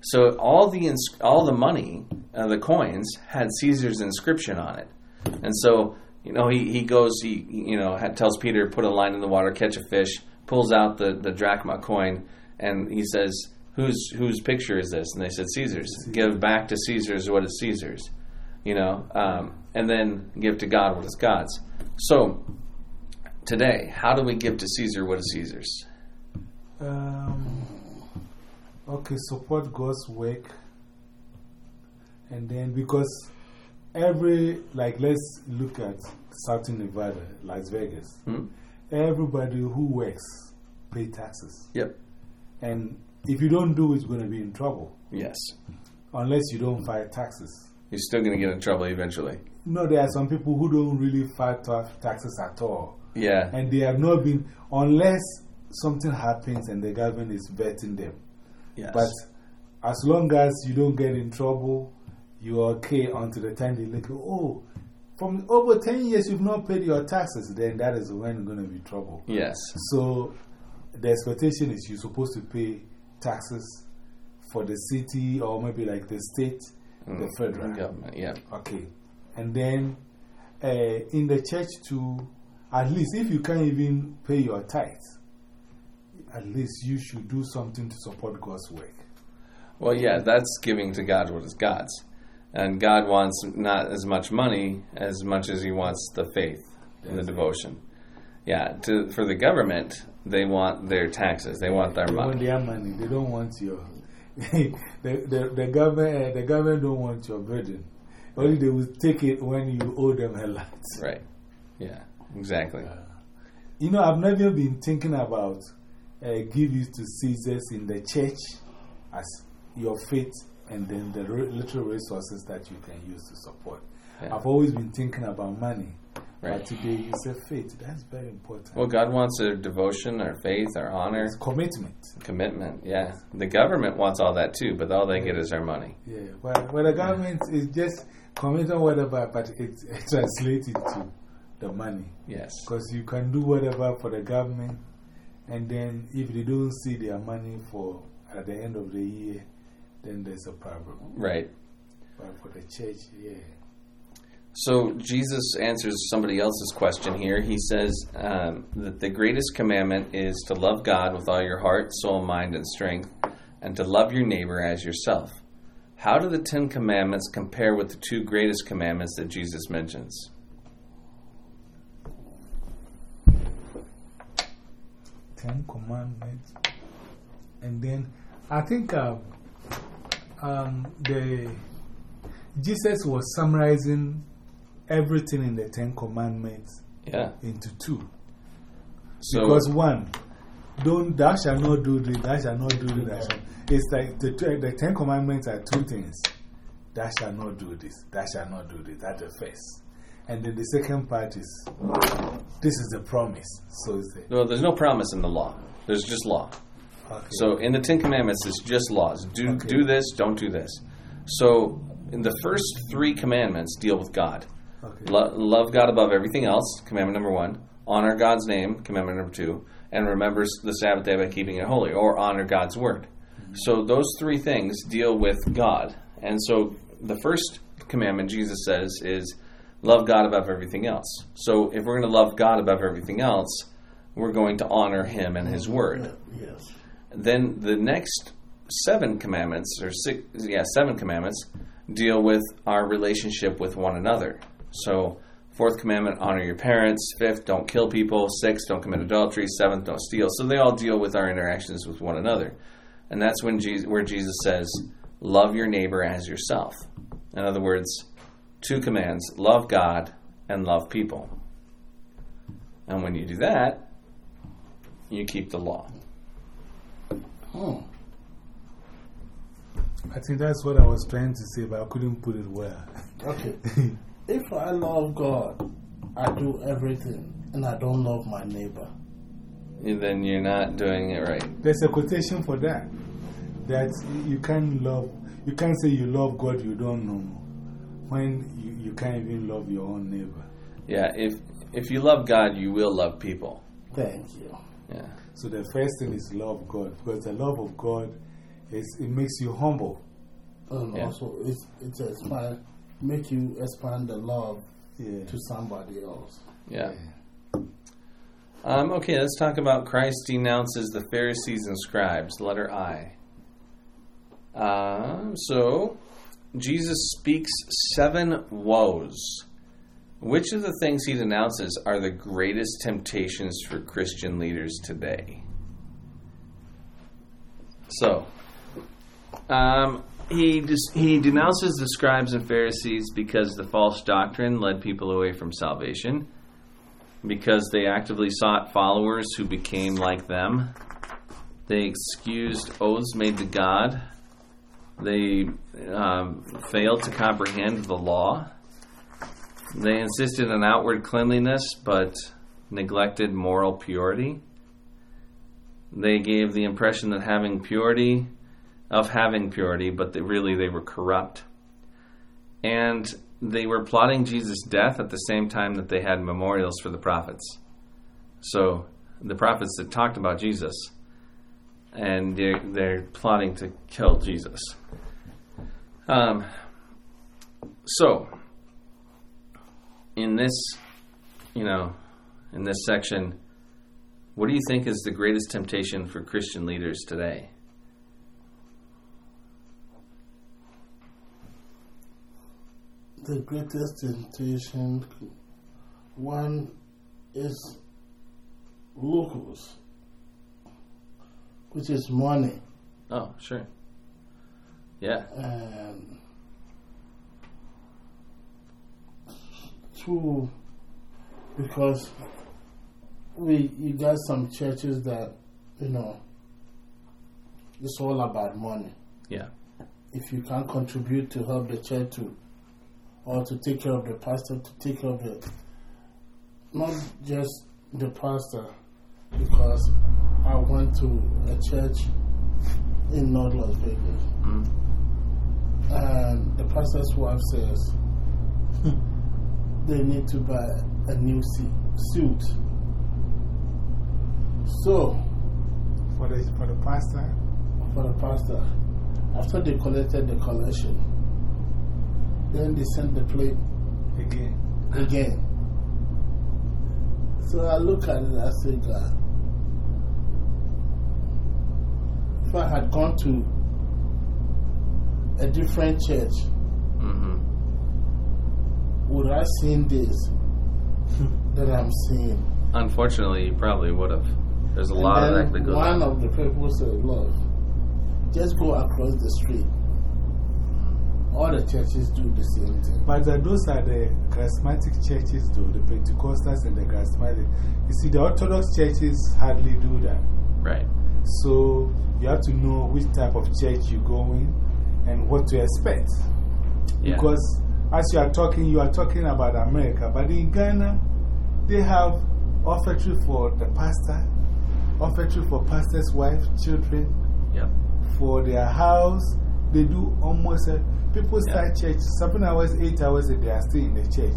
Speaker 1: So all the ins- all the money, uh, the coins had Caesar's inscription on it, and so You know, he, he goes, he you know tells Peter put a line in the water, catch a fish, pulls out the the drachma coin, and he says, "Whose whose picture is this?" And they said, "Caesar's. Give back to Caesar's what is Caesar's." You know, um, and then give to God what is God's. So today, how do we give to Caesar what is Caesar's?
Speaker 2: Um, okay, support God's work. And then, because every, like, let's look at Southern Nevada, Las Vegas.
Speaker 1: Hmm?
Speaker 2: Everybody who works pay taxes.
Speaker 1: Yep.
Speaker 2: And if you don't do it, you're going to be in trouble
Speaker 1: Yes.
Speaker 2: unless you don't file taxes.
Speaker 1: You're still going to get in trouble eventually.
Speaker 2: No, there are some people who don't really file taxes at all.
Speaker 1: Yeah.
Speaker 2: And they have not been, unless something happens and the government is vetting them.
Speaker 1: Yes.
Speaker 2: But as long as you don't get in trouble, you're okay until the time they look, oh, from over 10 years you've not paid your taxes, then that is when you're going to be trouble.
Speaker 1: yes.
Speaker 2: So the expectation is you're supposed to pay taxes for the city or maybe like the state, the federal.
Speaker 1: Government. Yeah.
Speaker 2: Okay. And then uh, in the church, too, at least if you can't even pay your tithes, at least you should do something to support God's work.
Speaker 1: Well, yeah, that's giving to God what is God's. And God wants not as much money as much as He wants the faith and the devotion. Yeah, to, for the government, they want their taxes, they want their
Speaker 2: They want
Speaker 1: money.
Speaker 2: their money. They don't want your. the, the, the, government, uh, the government don't want your burden. Only they will take it when you owe them a lot.
Speaker 1: Right. Yeah, exactly.
Speaker 2: You know, I've never been thinking about uh, give you to Caesars in the church as your faith and then the re- little resources that you can use to support.
Speaker 1: Yeah.
Speaker 2: I've always been thinking about money.
Speaker 1: Right.
Speaker 2: But today you said faith. That's very important.
Speaker 1: Well, God wants our devotion, our faith, our honor,
Speaker 2: It's commitment.
Speaker 1: commitment. Yeah. The government wants all that too, but all they get is our money.
Speaker 2: Yeah. Well, well the government is just committing whatever, but it, it translates into the money.
Speaker 1: Yes.
Speaker 2: Because you can do whatever for the government, and then if they don't see their money for at the end of the year, then there's a problem.
Speaker 1: Right.
Speaker 2: But for the church, yeah.
Speaker 1: So Jesus answers somebody else's question here. He says um, that the greatest commandment is to love God with all your heart, soul, mind, and strength, and to love your neighbor as yourself. How do the Ten Commandments compare with the two greatest commandments that Jesus mentions?
Speaker 2: Ten Commandments. And then I think um, um, the, Jesus was summarizing everything in the Ten Commandments
Speaker 1: Yeah.
Speaker 2: into two.
Speaker 1: So
Speaker 2: Because one, don't, thou shalt not do this, thou shalt not do this. It's like the, the Ten Commandments are two things. Thou shalt not do this, thou shalt not do this. That's the first. And then the second part is, this is the promise. So it's the,
Speaker 1: well, there's no promise in the law. There's just law.
Speaker 2: okay.
Speaker 1: So in the Ten Commandments, it's just laws. Do
Speaker 2: Okay.
Speaker 1: do this, don't do this. So in the first three commandments deal with God.
Speaker 2: okay.
Speaker 1: Lo- love God above everything else, commandment number one. Honor God's name, commandment number two. And remember the Sabbath day by keeping it holy, or honor God's word. Mm-hmm. So those three things deal with God. And so the first commandment, Jesus says, is love God above everything else. So if we're going to love God above everything else, we're going to honor Him and His word
Speaker 3: Yes.
Speaker 1: then the next seven commandments, or six, yeah, seven commandments, deal with our relationship with one another. So, fourth commandment, honor your parents. Fifth, don't kill people. Sixth, don't commit adultery. Seventh, don't steal. So they all deal with our interactions with one another, and that's when Jesus, where Jesus says, "Love your neighbor as yourself." In other words, two commands: love God and love people. And when you do that, you keep the law.
Speaker 3: Hmm.
Speaker 2: I think that's what I was trying to say, but I couldn't put it well.
Speaker 3: Okay. if I love God, I do everything, and I don't love my neighbor.
Speaker 1: then you're not doing it right.
Speaker 2: There's a quotation for that. That you can't love, you can't say you love God you don't know when you, you can't even love your own neighbor.
Speaker 1: Yeah, if if you love God, you will love people.
Speaker 3: Thank you.
Speaker 1: Yeah.
Speaker 2: So the first thing is love God because the love of God is it makes you humble.
Speaker 3: And
Speaker 1: Yeah.
Speaker 3: also, it's, it's expand, make you expand the love
Speaker 2: Yeah.
Speaker 3: to somebody else.
Speaker 1: Yeah. Um, okay, let's talk about Christ denounces the Pharisees and scribes, letter I. Um, so, Jesus speaks seven woes. Which of the things he denounces are the greatest temptations for Christian leaders today? So, um, he he denounces the scribes and Pharisees because the false doctrine led people away from salvation, because they actively sought followers who became like them. They excused oaths made to God. They um, failed to comprehend the law. They insisted on outward cleanliness but neglected moral purity. They gave the impression that having purity, of having purity, but really they were corrupt. And they were plotting Jesus' death at the same time that they had memorials for the prophets. So the prophets that talked about Jesus, and they're, they're plotting to kill Jesus. Um, so, in this, you know, in this section, what do you think is the greatest temptation for Christian leaders today?
Speaker 3: The greatest temptation, one is locals, which is money.
Speaker 1: Oh, sure. Yeah.
Speaker 3: and two because we you got some churches that you know it's all about money
Speaker 1: Yeah.
Speaker 3: if you can't contribute to help the church to or to take care of the pastor to take care of the not just the pastor because I went to a church in North Las Vegas
Speaker 1: Mm.
Speaker 3: and the pastor's wife says they need to buy a new suit. So,
Speaker 2: For the, for the pastor,
Speaker 3: for the pastor, after they collected the collection, then they sent the plate
Speaker 2: again.
Speaker 3: again. So I look at it, I say, God, if I had gone to a different church,
Speaker 1: hmm
Speaker 3: would I seen this that I'm seeing?
Speaker 1: Unfortunately, you probably would have. There's a
Speaker 3: And
Speaker 1: lot of that that goes
Speaker 3: One of the people said, Look, just go across the street. All the churches do the same thing.
Speaker 2: But uh, those are the charismatic churches, though, the Pentecostals and the charismatic. You see, the Orthodox churches hardly do that.
Speaker 1: Right.
Speaker 2: So you have to know which type of church you go in and what to expect.
Speaker 1: Yeah.
Speaker 2: Because as you are talking, you are talking about America. But in Ghana, they have offertory for the pastor, offertory for pastor's wife, children, for their house. They do almost, uh, people start church seven hours, eight hours, and they are still in the church.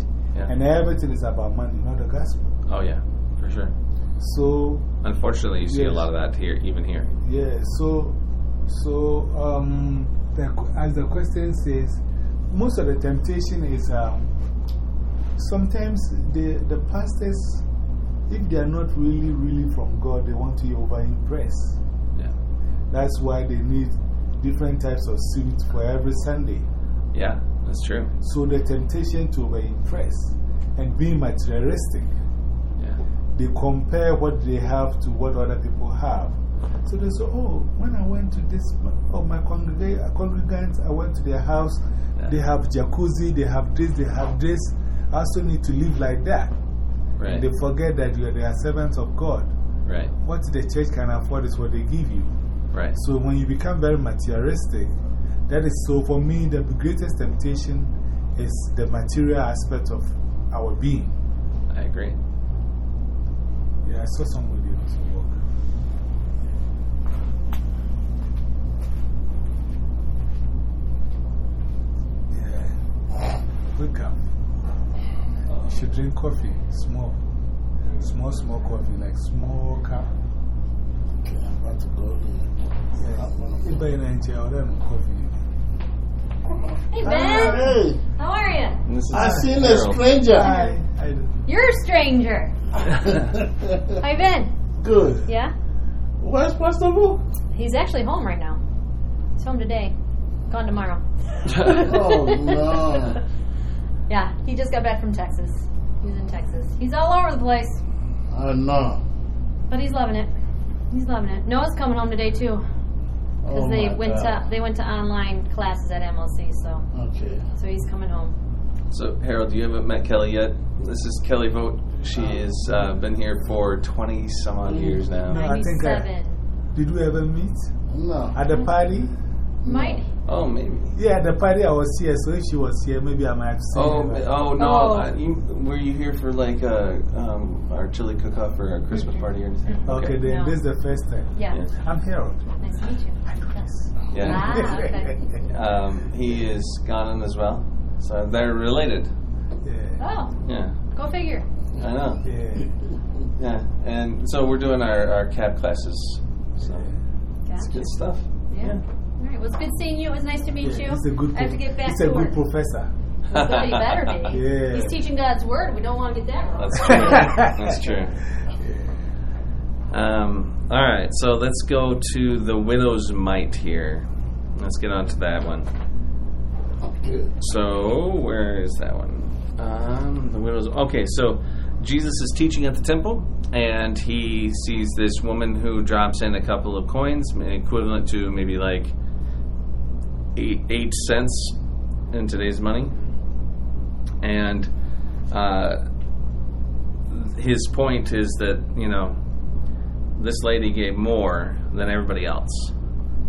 Speaker 2: And everything is about money, not the gospel.
Speaker 1: Oh, yeah, for sure.
Speaker 2: So,
Speaker 1: Unfortunately, you see a lot of that here, even here.
Speaker 2: yeah, so, so um, the, as the question says, most of the temptation is um, sometimes the, the pastors, if they are not really, really from God, they want to over impress.
Speaker 1: Yeah.
Speaker 2: That's why they need different types of suits for every Sunday.
Speaker 1: Yeah, that's true.
Speaker 2: So the temptation to over impress and be materialistic. They compare what they have to what other people have. So they say, oh, when I went to this, oh, my congrega congregants, I went to their house,
Speaker 1: Yeah.
Speaker 2: they have jacuzzi, they have this, they have this. I also need to live like that.
Speaker 1: Right.
Speaker 2: And they forget that you are, they are servants of God.
Speaker 1: Right.
Speaker 2: What the church can afford is what they give you.
Speaker 1: Right.
Speaker 2: So when you become very materialistic, that is so for me, the greatest temptation is the material aspect of our being.
Speaker 1: I agree.
Speaker 2: Yeah, I saw some videos of work. Yeah. Wake up. You should drink coffee, small. Small, small coffee, like small cup.
Speaker 3: Okay, I'm about to go there.
Speaker 2: Yeah. If by 90, I'll have coffee.
Speaker 4: Hey, ah, Ben.
Speaker 3: Hey,
Speaker 4: How are you?
Speaker 1: And this
Speaker 3: I seen a stranger.
Speaker 2: Hi. I.
Speaker 4: You're a stranger. How you been?
Speaker 3: Good.
Speaker 4: Yeah?
Speaker 3: Where's Pastor
Speaker 4: He's actually home right now. He's home today. Gone tomorrow.
Speaker 3: Oh no.
Speaker 4: Yeah, he just got back from Texas. He was in Texas. He's all over the place,
Speaker 3: I know.
Speaker 4: but he's loving it. He's loving it. Noah's coming home today too, because
Speaker 3: Oh
Speaker 4: they went
Speaker 3: God.
Speaker 4: to they went to online classes at MLC. So
Speaker 3: Okay.
Speaker 4: so he's coming home.
Speaker 1: So, Harold, do you haven't met Kelly yet. This is Kelly Vogt. She has uh, been here for 20 some odd years now.
Speaker 2: No, I think I-
Speaker 4: Ninety-seven.
Speaker 2: Did we ever meet?
Speaker 3: No.
Speaker 2: At the party?
Speaker 4: Might.
Speaker 1: Oh, maybe.
Speaker 2: Yeah, at the party I was here, so if she was here, maybe I might have seen
Speaker 1: Oh,
Speaker 2: her.
Speaker 1: oh no!
Speaker 4: Oh.
Speaker 1: I, you, were you here for like uh, um, our chili cook-off or a Christmas party or anything?
Speaker 2: Okay, then
Speaker 4: No.
Speaker 2: this is the first time.
Speaker 4: Yeah.
Speaker 1: Yeah.
Speaker 2: I'm Harold.
Speaker 4: Nice to meet you. Yes.
Speaker 1: Yeah.
Speaker 4: Ah, okay.
Speaker 1: Um, he is Ghanan as well, so they're related.
Speaker 2: Yeah.
Speaker 4: Oh,
Speaker 1: Yeah,
Speaker 4: go figure.
Speaker 1: I know.
Speaker 2: Yeah.
Speaker 1: Yeah, and so we're doing our, our CAP classes. So it's
Speaker 4: Gotcha.
Speaker 1: good stuff.
Speaker 4: Yeah. All right. Well, it's good seeing you. It was nice to meet
Speaker 2: Yeah,
Speaker 4: you.
Speaker 2: He's a good
Speaker 4: I have to
Speaker 2: prof-
Speaker 4: get back
Speaker 2: He's
Speaker 4: to
Speaker 2: a good professor.
Speaker 4: Well, he better be.
Speaker 2: Yeah.
Speaker 4: He's teaching God's word. We don't want to get that wrong.
Speaker 1: That's true. That's true. Um, all right, so let's go to the widow's mite here. Let's get on to that one.
Speaker 3: Good.
Speaker 1: So, where is that one? Um, the widow's. Okay, so Jesus is teaching at the temple, and he sees this woman who drops in a couple of coins, equivalent to maybe like eight, eight cents in today's money. And uh, his point is that, you know, this lady gave more than everybody else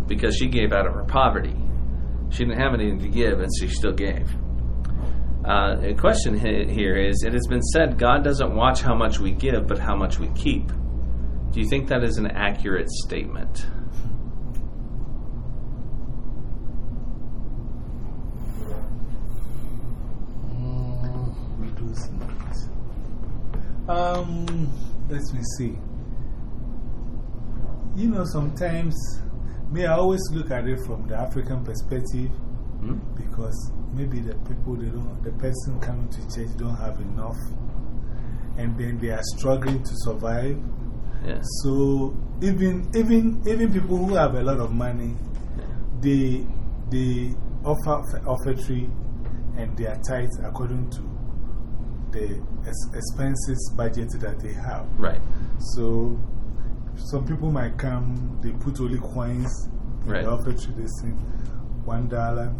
Speaker 1: because she gave out of her poverty. She didn't have anything to give, and she still gave. Uh, a question here is It has been said God doesn't watch how much we give, but how much we keep. Do you think that is an accurate statement?
Speaker 3: Mm.
Speaker 2: Um, let me see. You know, sometimes, me, I always look at it from the African perspective
Speaker 1: Hmm?
Speaker 2: because maybe the people, they don't, the person coming to church don't have enough and then they are struggling to survive.
Speaker 1: Yes.
Speaker 2: So even even even people who have a lot of money, they they offer offertory and they are tight according to the expenses budget that they have.
Speaker 1: Right.
Speaker 2: So some people might come, they put only coins in
Speaker 1: Right.
Speaker 2: the offertory, they say one dollar.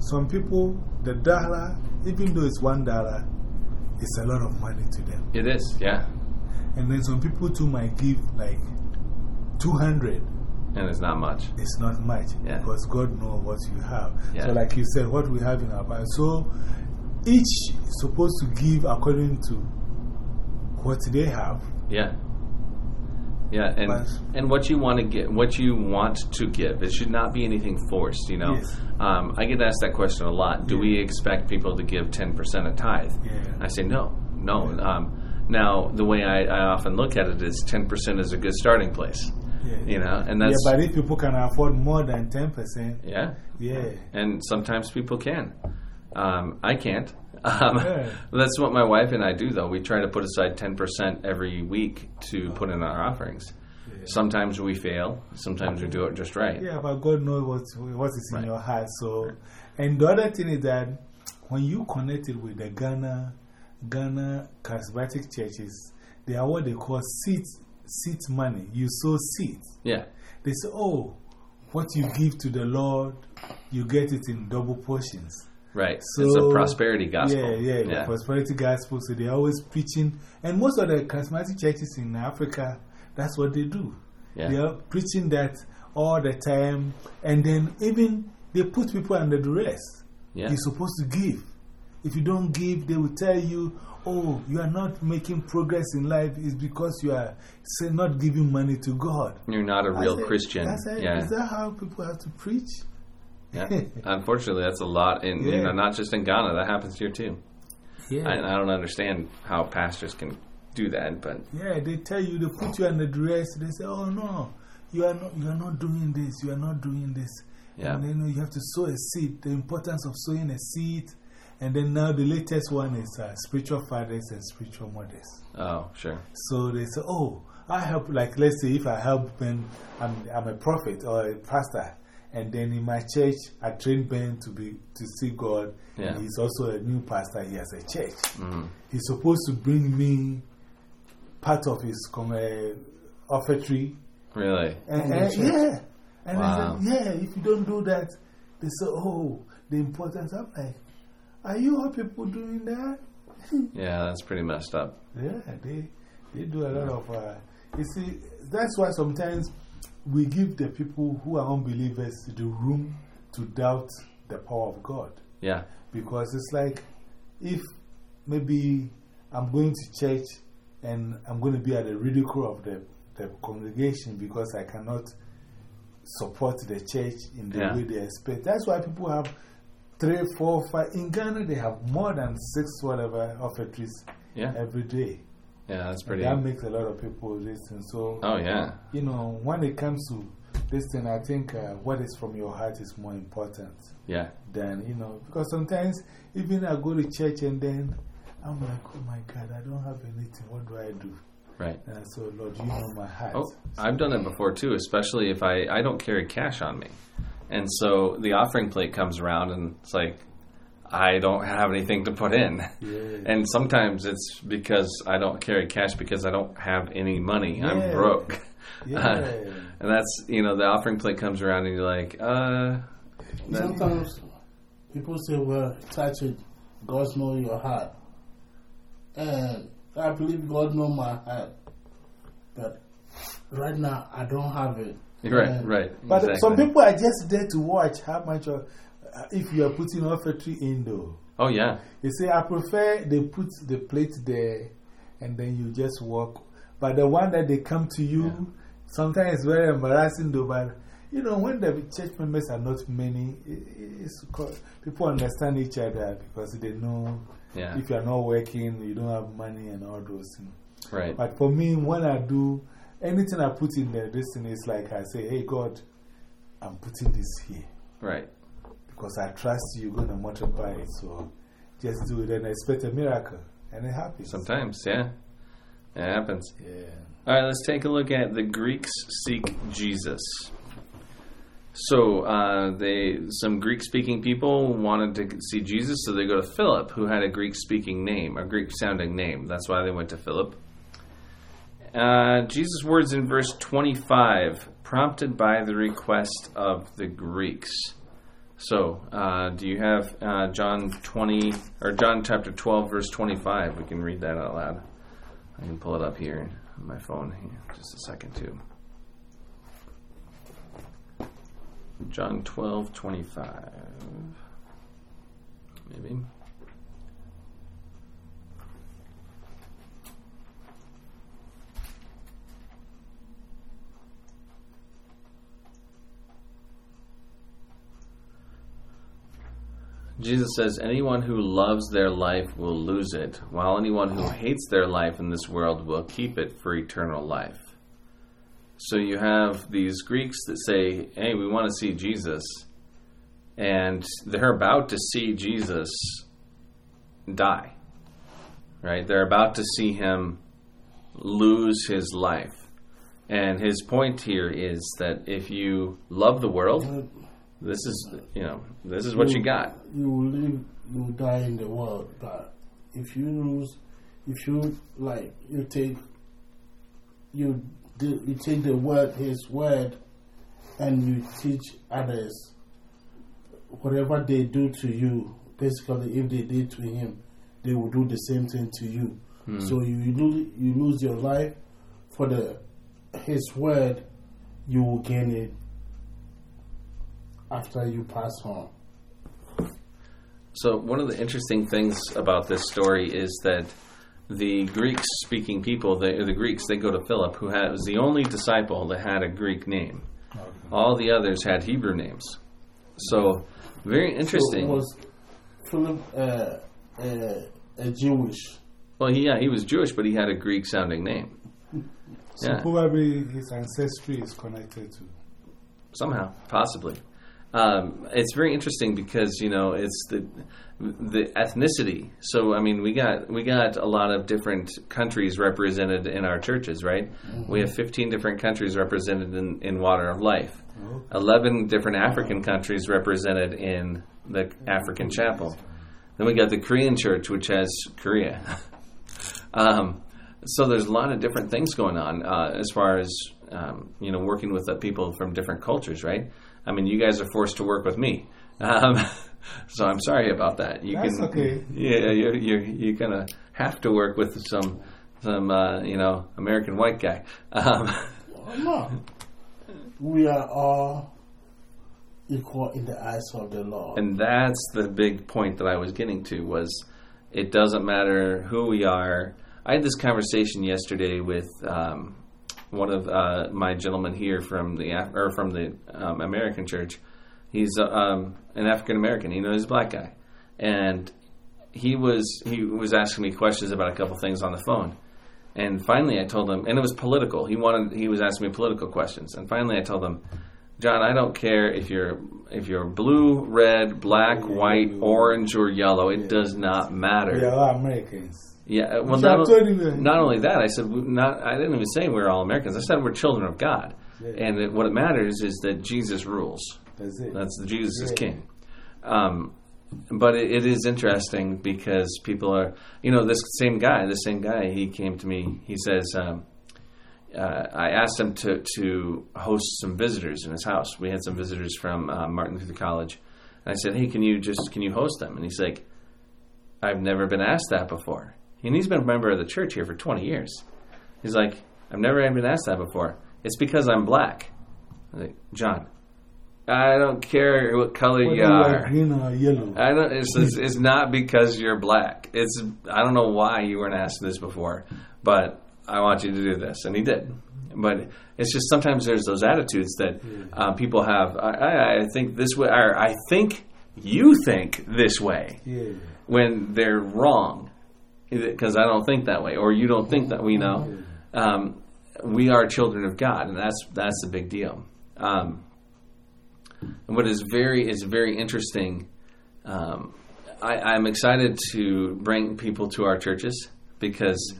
Speaker 2: Some people, the dollar, even though it's one dollar, it's a lot of money to them.
Speaker 1: It is, yeah.
Speaker 2: And then some people too might give like 200.
Speaker 1: And it's not much.
Speaker 2: It's not much
Speaker 1: Yeah.
Speaker 2: because God knows what you have.
Speaker 1: Yeah.
Speaker 2: So, like you said, what we have in our Bible. So, each is supposed to give according to what they have.
Speaker 1: Yeah. Yeah, and
Speaker 2: But-
Speaker 1: and what you want to get, what you want to give, it should not be anything forced. You know,
Speaker 2: Yes.
Speaker 1: um, I get asked that question a lot. Do
Speaker 2: Yeah.
Speaker 1: we expect people to give ten percent of tithe?
Speaker 2: Yeah.
Speaker 1: I say no, no. Um, now the way I, I often look at it is ten percent is a good starting place.
Speaker 2: Yeah.
Speaker 1: You know, and
Speaker 2: yeah,
Speaker 1: that's
Speaker 2: but if people can afford more than 10%,
Speaker 1: yeah,
Speaker 2: yeah.
Speaker 1: and sometimes people can. Um, I can't. Um,
Speaker 2: Yeah.
Speaker 1: That's what my wife and I do, though. We try to put aside 10% every week to put in our offerings. Sometimes we fail, sometimes we do it just right.
Speaker 2: Yeah, but God knows what, what is in your heart. So, and the other thing is that when you connect it with the Ghana, Ghana charismatic churches, they are what they call seed, seed money. You sow seeds.
Speaker 1: Yeah.
Speaker 2: They say, oh, what you give to the Lord, you get it in double portions.
Speaker 1: Right.
Speaker 2: So, it's
Speaker 1: a prosperity gospel.
Speaker 2: Yeah, yeah, the prosperity gospel. So they're always preaching. And most of the charismatic churches in Africa, that's what they do.
Speaker 1: Yeah.
Speaker 2: They are preaching that all the time. And then even they put people under duress.
Speaker 1: Yeah.
Speaker 2: You're supposed to give. If you don't give, they will tell you, oh, you are not making progress in life. It's because you are say, not giving money to God.
Speaker 1: You're not a real
Speaker 2: said,
Speaker 1: Christian.
Speaker 2: Said,
Speaker 1: yeah.
Speaker 2: Is that how people have to preach?
Speaker 1: Yeah. Unfortunately, that's a lot. In, you know, not just in Ghana, that happens here too.
Speaker 2: Yeah.
Speaker 1: I, I don't understand how pastors can do that, but
Speaker 2: Yeah, they tell you, they put you under duress. They say, oh no, you are not, you are not doing this, you are not doing this.
Speaker 1: Yeah.
Speaker 2: And then you have to sow a seed, the importance of sowing a seed. And then now the latest one is uh, spiritual fathers and spiritual mothers.
Speaker 1: Oh, sure.
Speaker 2: So they say, oh, I help, like, let's say if I help Ben, I'm, I'm a prophet or a pastor. And then in my church, I train Ben to, be, to see God.
Speaker 1: Yeah.
Speaker 2: And he's also a new pastor. He has a church.
Speaker 1: Mm.
Speaker 2: He's supposed to bring me part of his com- uh, offertory.
Speaker 1: Really?
Speaker 2: And, and- yeah. And
Speaker 1: Wow.
Speaker 2: I said, yeah, if you don't do that, they say, oh, the importance. I'm like, are you all people doing that?
Speaker 1: Yeah, that's pretty messed up.
Speaker 2: Yeah, they, they do a lot of. Uh, you see, that's why sometimes we give the people who are unbelievers the room to doubt the power of God.
Speaker 1: Yeah.
Speaker 2: Because it's like if maybe I'm going to church and I'm going to be at the ridicule of the, the congregation because I cannot support the church in the
Speaker 1: Yeah.
Speaker 2: way they expect. That's why people have three, four, five. In Ghana, they have more than six, whatever, offertories
Speaker 1: Yeah.
Speaker 2: every day.
Speaker 1: Yeah, that's
Speaker 2: And
Speaker 1: pretty.
Speaker 2: that makes a lot of people listen. So,
Speaker 1: Oh, yeah.
Speaker 2: you know, when it comes to this thing, I think uh, what is from your heart is more important
Speaker 1: Yeah.
Speaker 2: than, you know, because sometimes even I go to church and then I'm like, oh my God, I don't have anything. What do I do?
Speaker 1: Right.
Speaker 2: And so, Lord, you know my heart.
Speaker 1: Oh, I've done it before too, especially if I, I don't carry cash on me. And so the offering plate comes around and it's like, I don't have anything to put in.
Speaker 2: Yeah.
Speaker 1: And sometimes it's because I don't carry cash because I don't have any money. I'm broke.
Speaker 2: Yeah.
Speaker 1: and that's, you know, the offering plate comes around and you're like, uh, then-
Speaker 3: Sometimes people say, well, touch it. God knows your heart. And I believe God knows my heart. But right now, I don't have it.
Speaker 1: right,
Speaker 3: And
Speaker 1: right.
Speaker 2: But
Speaker 1: exactly.
Speaker 2: some people are just there to watch how much, of, uh, Uh, if you are putting offertory in though.
Speaker 1: Oh, yeah.
Speaker 2: You see, I prefer they put the plate there and then you just walk. But the one that they come to you, sometimes it's very embarrassing though. But you know, when the church members are not many, it's, people understand each other because they know
Speaker 1: Yeah.
Speaker 2: if you're not working, you don't have money and all those things.
Speaker 1: Right.
Speaker 2: But for me, when I do anything I put in there, this thing is like I say, hey, God, I'm putting this here
Speaker 1: Right.
Speaker 2: Because I trust you, you're going to multiply it. So just do it and expect a miracle. And it happens.
Speaker 1: Sometimes, yeah. It happens.
Speaker 2: Yeah.
Speaker 1: All right, let's take a look at the Greeks seek Jesus. So, uh, they some Greek-speaking people wanted to see Jesus, so they go to Philip, who had a Greek-speaking name, a Greek-sounding name. That's why they went to Philip. Uh, Jesus' words in verse 25, prompted by the request of the Greeks. So, uh, do you have uh, John 20 or John chapter 12, verse 25? We can read that out loud. I can pull it up here on my phone. Here, just a second, too. John 12, 25. Maybe. Jesus says, Anyone who loves their life will lose it, while anyone who hates their life in this world will keep it for eternal life. So you have these Greeks that say, Hey, we want to see Jesus. And they're about to see Jesus die. Right? They're about to see him lose his life. And his point here is that if you love the world, this is, you know, this is what you got.
Speaker 3: You will live, you will die in the world. But if you lose, if you like, you take, you do, you take the word, His word, and you teach others. Whatever they do to you, basically, if they did to him, they will do the same thing to you. Hmm. So you you lose, you lose your life for the His word, you will gain it after you pass on.
Speaker 1: So one of the interesting things about this story is that the Greek-speaking people, the, the Greeks, they go to Philip, who had, was the only disciple that had a Greek name. All the others had Hebrew names. So very interesting.
Speaker 3: So was Philip uh, uh, a Jewish?
Speaker 1: well, he, yeah, he was Jewish, but he had a Greek-sounding name.
Speaker 2: So
Speaker 1: Yeah.
Speaker 2: probably his ancestry is connected to.
Speaker 1: somehow, possibly. Um, it's very interesting because you know it's the the ethnicity. So I mean, we got we got a lot of different countries represented in our churches, right? We have 15 different countries represented in, in Water of Life. 11 different African countries represented in the African Chapel. Then we got the Korean Church, which has Korea. um, so there's a lot of different things going on uh, as far as um, you know working with the people from different cultures, right? I mean, you guys are forced to work with me, um, so I'm sorry about that. You
Speaker 2: That's
Speaker 1: can,
Speaker 2: okay.
Speaker 1: yeah, you you you kind of have to work with some some uh, you know American white guy. Um,
Speaker 3: No. We are all equal in the eyes of the Lord.
Speaker 1: and that's the big point that I was getting to was it doesn't matter who we are. I had this conversation yesterday with um, one of uh, my gentlemen here from the Af- or from the um, American church. He's uh, um, an African American. You know, he's a black guy, and he was he was asking me questions about a couple things on the phone. And finally, I told him, and it was political. He wanted he was asking me political questions, and finally, I told him, John, I don't care if you're if you're blue, red, black, white, orange, or yellow. It does not matter.
Speaker 2: We are Americans.
Speaker 1: Yeah, uh, well, not, not only that, I said not. I didn't even say we're all Americans. I said we're children of God,
Speaker 2: Yeah.
Speaker 1: and that what it matters is that Jesus rules.
Speaker 2: That's it.
Speaker 1: That's Jesus is king. Um, but it, it is interesting because people are, you know, this same guy, this same guy, he came to me. He says, um, uh, I asked him to, to host some visitors in his house. We had some visitors from uh, Martin Luther College, and I said, "Hey, can you just can you host them?" And he's like, "I've never been asked that before." And he's been a member of the church here for 20 years. He's like, "I've never been asked that before. It's because I'm black." I'm like, John, I don't care what color
Speaker 2: Whether
Speaker 1: you
Speaker 2: are
Speaker 1: are.
Speaker 2: green or yellow.
Speaker 1: I don't. It's, it's it's not because you're black. It's I don't know why you weren't asked this before, but I want you to do this, and he did. But it's just sometimes there's those attitudes that uh, people have. I, I, I think this way, or I think you think this way
Speaker 2: yeah.
Speaker 1: when they're wrong, because I don't think that way, or you don't think that we know. Um, we are children of God, and that's that's a big deal. Um, and what is very is very interesting. Um, I, I'm excited to bring people to our churches because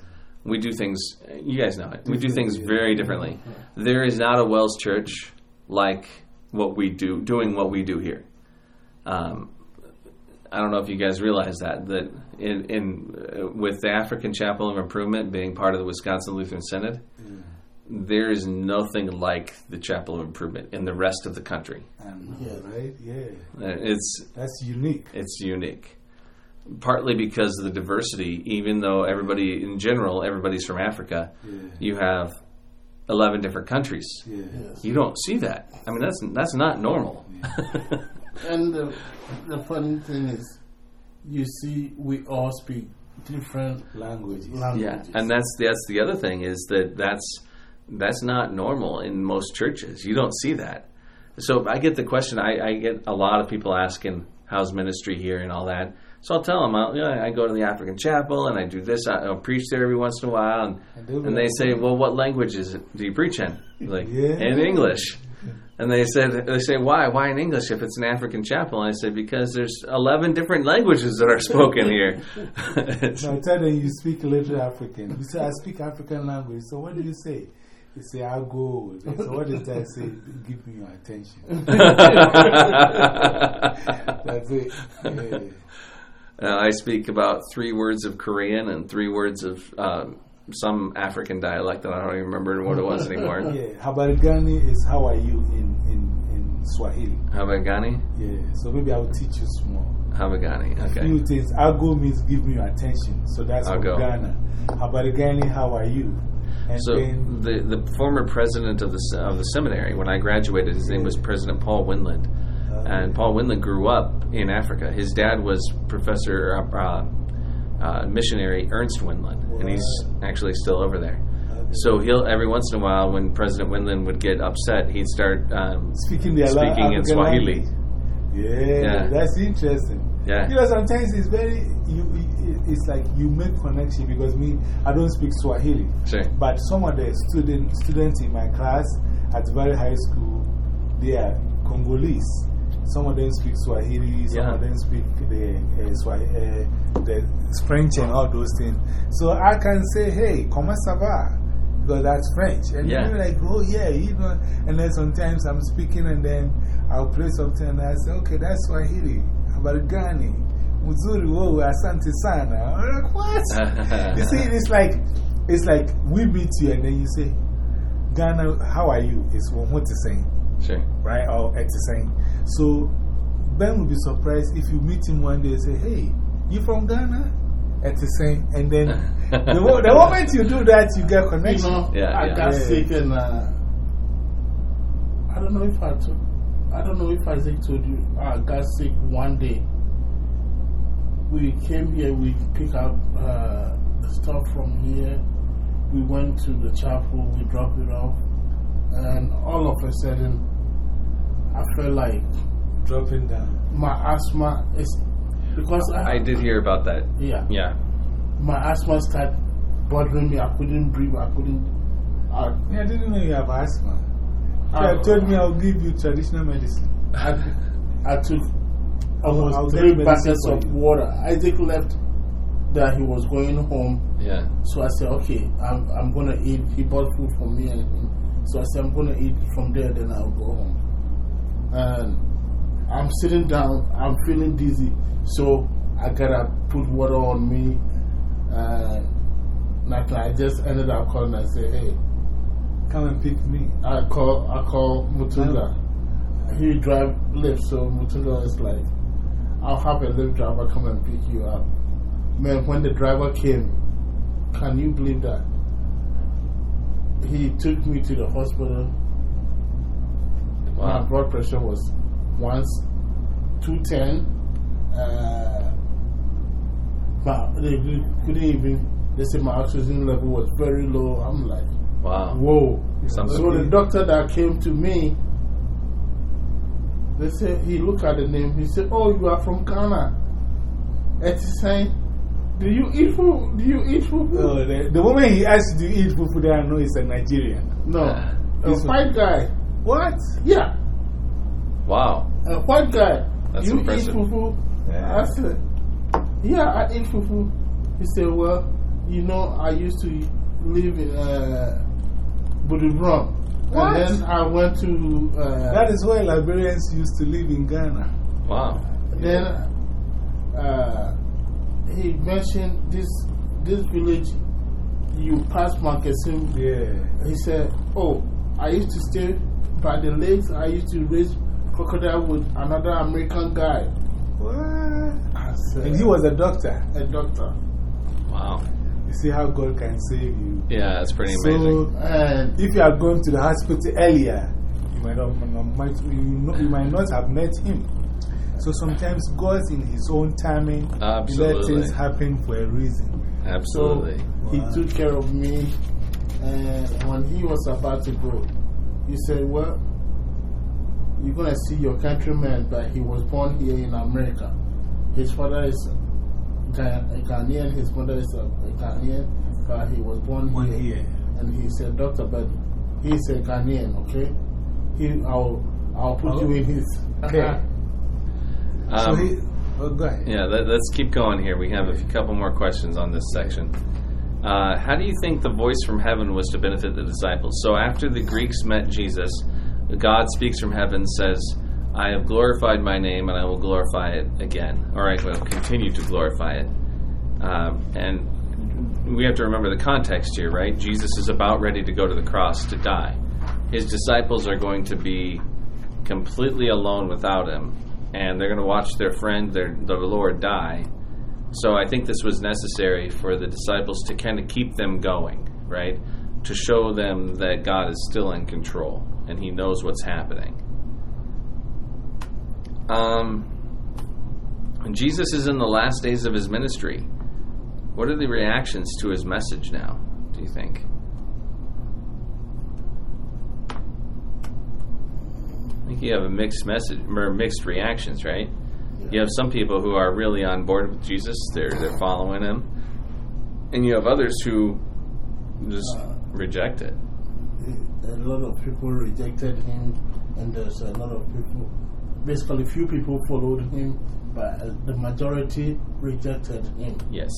Speaker 1: we do things. You guys know it. We do things very differently. There is not a WELS church like what we do, doing what we do here. Um, I don't know if you guys realize that that in, in uh, with the African Chapel of Improvement being part of the Wisconsin Lutheran Synod, there is nothing like the Chapel of Improvement in the rest of the country.
Speaker 2: And,
Speaker 3: Yes.
Speaker 2: Right? Yeah.
Speaker 1: Uh, It's
Speaker 2: That's unique.
Speaker 1: it's unique. Partly because of the diversity, even though everybody in general, everybody's from Africa,
Speaker 2: Yeah.
Speaker 1: you have eleven different countries.
Speaker 2: Yeah.
Speaker 3: Yes.
Speaker 1: You don't see that. I mean, that's that's not normal.
Speaker 3: And the, the funny thing is, you see, we all speak different
Speaker 2: Languages.
Speaker 3: languages.
Speaker 1: Yeah, and that's that's the other thing is that that's that's not normal in most churches. You don't see that. So I get the question. I, I get a lot of people asking, "How's ministry here?" and all that. So I'll tell them, I'll, yeah, I go to the African chapel and I do this. I, I'll preach there every once in a while, and,
Speaker 2: And they'll be
Speaker 1: and they
Speaker 2: like,
Speaker 1: say, hmm. "Well, what languages do you preach in?" Like
Speaker 2: Yeah.
Speaker 1: in English. And they said, they say, why? Why in English if it's an African chapel? And I said, because there's 11 different languages that are spoken here.
Speaker 2: So I tell them you speak a little African. You say, I speak African language. So what do you say? You say, I'll go. So what does that say? Give me your attention. That's it. Yeah.
Speaker 1: Uh, I speak about three words of Korean and three words of um, some African dialect that I don't even remember what it was anymore.
Speaker 2: Yeah. Habarigani is how are you in, in, in Swahili.
Speaker 1: Habagani?
Speaker 2: Yeah. So maybe I will teach you small.
Speaker 1: Habagani,
Speaker 2: A
Speaker 1: okay.
Speaker 2: few things. Ago means give me your attention. So that's
Speaker 1: I'll
Speaker 2: from
Speaker 1: go.
Speaker 2: Ghana. Habarigani, how are you? And
Speaker 1: So the, the former president of the, of the seminary, when I graduated, his name was President Paul Wendland. And Paul Wendland grew up in Africa. His dad was Professor, uh, uh, missionary Ernst Wendland, and he's actually still over there. So he'll every once in a while, when President Wendland would get upset, he'd start um,
Speaker 2: speaking, the
Speaker 1: speaking in Swahili.
Speaker 2: Yeah,
Speaker 1: Yeah.
Speaker 2: that's interesting.
Speaker 1: Yeah.
Speaker 2: You know, sometimes it's very, you- it's like you make connection because me, I don't speak Swahili.
Speaker 1: Sure.
Speaker 2: But some of the student, students in my class at very high school, they are Congolese. Some of them speak Swahili, some
Speaker 1: Yeah.
Speaker 2: of them speak the, uh, Swahili, uh, the French and all those things. So I can say, hey, comment ça va? Because that's French. And
Speaker 1: Yeah.
Speaker 2: they're like, oh, yeah, you know. And then sometimes I'm speaking and then I'll play something and I say, okay, that's Swahili. Abarigani. Muzuri, oh, Asante Sana. I'm like, what? you see, it's like, it's like we meet you and then you say, Ghana, how are you? It's what you're say
Speaker 1: Sure.
Speaker 2: right? Or at the same. So Ben will be surprised if you meet him one day and say, Hey, you from Ghana? At the same. And then the, mo- the moment you do that, you get
Speaker 3: You
Speaker 2: connection.
Speaker 3: know,
Speaker 1: Yeah,
Speaker 3: I
Speaker 1: yeah.
Speaker 3: got
Speaker 2: Yeah.
Speaker 3: sick and uh, I don't know if I told, I don't know if Isaac told you, I got sick one day. We came here, we pick up uh, stuff from here. We went to the chapel, we dropped it off, and all of a sudden, I felt like
Speaker 2: Dropping down.
Speaker 3: my asthma is because I,
Speaker 1: I did hear about that.
Speaker 3: yeah,
Speaker 1: Yeah.
Speaker 3: my asthma started bothering me. I couldn't breathe. I couldn't. I,
Speaker 2: Yeah, I didn't know you have asthma.
Speaker 3: I-
Speaker 2: you told me I'll give you traditional medicine.
Speaker 3: I, I took almost
Speaker 2: I'll
Speaker 3: three
Speaker 2: get
Speaker 3: buckets of
Speaker 2: you.
Speaker 3: water. Isaac left that he was going home.
Speaker 1: Yeah.
Speaker 3: So I said, okay, I'm, I'm going to eat. He bought food for me. And him. So I said, I'm going to eat from there, then I'll go home. And I'm sitting down, I'm feeling dizzy. So I got to put water on me. And. I just ended up calling and say, hey,
Speaker 2: Come and pick me.
Speaker 3: I call I call Mutunda. He drive lift, so Mutunda is like, I'll have a lift driver come and pick you up. Man, when the driver came, can you believe that? He took me to the hospital. My blood pressure was once 210. Uh, but they couldn't even, they said my oxygen level was very low. I'm like,
Speaker 1: Wow.
Speaker 3: Whoa.
Speaker 1: Something.
Speaker 3: So the doctor that came to me, they said, he looked at the name, he said, Oh, you are from Ghana. Saying, Do you eat food? Do you eat food?
Speaker 2: Oh, the, the moment he asks you to eat fufu, then I know he's a Nigerian.
Speaker 3: No.
Speaker 1: Uh,
Speaker 3: A
Speaker 2: This
Speaker 3: white guy.
Speaker 2: What?
Speaker 3: Yeah.
Speaker 1: Wow.
Speaker 3: A white guy.
Speaker 1: That's
Speaker 3: you
Speaker 1: impressive.
Speaker 3: eat fufu?
Speaker 2: Yeah.
Speaker 3: I said, Yeah, I eat fufu. He said, Well, you know, I used to live in uh, Buduburam.
Speaker 2: What?
Speaker 3: And then I went to. Uh,
Speaker 2: That is where Liberians used to live in Ghana.
Speaker 1: Wow.
Speaker 3: Then uh, he mentioned this this village. You pass Mankessim.
Speaker 2: Yeah.
Speaker 3: He said, "Oh, I used to stay by the lakes. I used to raise crocodile with another American guy."
Speaker 2: What?
Speaker 3: I said,
Speaker 2: And he was a doctor.
Speaker 3: a doctor.
Speaker 1: Wow.
Speaker 2: You see how God can save you.
Speaker 1: Yeah, that's pretty amazing.
Speaker 2: So,
Speaker 3: And
Speaker 2: if you are going to the hospital earlier, you might, not, might, you, know, you might not have met him. So sometimes God's in His own timing. He let things happen for a reason. Absolutely.
Speaker 3: so
Speaker 1: Absolutely.
Speaker 3: he took care of me. And when he was about to go, he said, Well, you're going to see your countryman, but he was born here in America. His father is a Ghanaian, his mother is a, a Ghanaian, but he was born
Speaker 2: One
Speaker 3: here.
Speaker 2: here.
Speaker 3: And he said, Doctor, but he's a Ghanaian, okay? He, I'll, I'll put
Speaker 2: Oh.
Speaker 3: you in his.
Speaker 2: Okay. So
Speaker 1: Um,
Speaker 2: he, oh, go ahead.
Speaker 1: Yeah, let, us keep going here. We have a couple more questions on this section. Uh, how do you think the voice from heaven was to benefit the disciples? So, after the Greeks met Jesus, God speaks from heaven, says, I have glorified my name and I will glorify it again, or I will continue to glorify it. Um, and we have to remember the context here, right? Jesus is about ready to go to the cross to die. His disciples are going to be completely alone without him, and they're going to watch their friend, their, the Lord, die. So I think this was necessary for the disciples to kind of keep them going, right? To show them that God is still in control and He knows what's happening. Um, Jesus is in the last days of His ministry. What are the reactions to His message now, do you think? I think you have a mixed message or mixed reactions, right? You have some people who are really on board with Jesus; they're they're following him, and you have others who just reject it.
Speaker 3: A lot of people rejected him, and there's a lot of people. basically few people followed him, but the majority rejected him.
Speaker 1: Yes,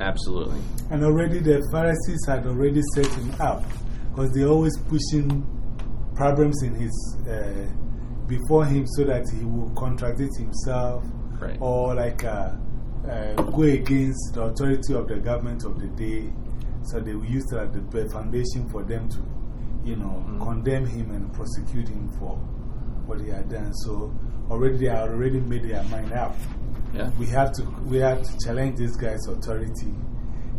Speaker 1: absolutely.
Speaker 2: And already the Pharisees had already set him up because they're always pushing problems in his, uh, before him so that he will contradict himself
Speaker 1: Right.
Speaker 2: or like uh, uh, go against the authority of the government of the day. So they will use that as the foundation for them to, you know,
Speaker 1: Mm-hmm.
Speaker 2: condemn him and prosecute him for what he had done. So already they had already made their mind up.
Speaker 1: Yeah.
Speaker 2: We have to, we have to challenge this guy's authority.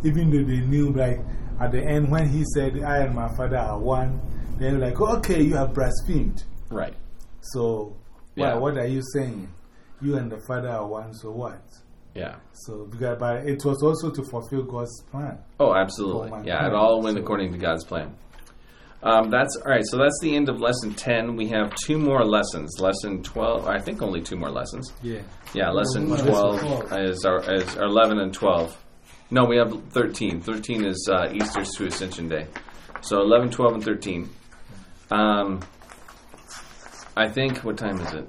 Speaker 2: Even though they knew, like, at the end, when he said, I and my father are one, they're like, okay, you have blasphemed.
Speaker 1: Right.
Speaker 2: So,
Speaker 1: Yeah.
Speaker 2: why, what are you saying? You and the father are one, so what?
Speaker 1: Yeah.
Speaker 2: So, because, but it was also to fulfill God's plan.
Speaker 1: Oh, absolutely. Yeah, it all went
Speaker 2: so-
Speaker 1: according to God's plan. Um, that's all right. So that's the end of lesson 10. We have two more lessons. Lesson 12, I think only two more lessons.
Speaker 2: Yeah.
Speaker 1: Yeah, lesson
Speaker 3: no,
Speaker 1: 12
Speaker 3: 12.
Speaker 1: is our, is our 11 and 12. No, we have 13. 13 is uh, Easter to Ascension Day. So 11, 12, and 13. Um, I think, what time is it?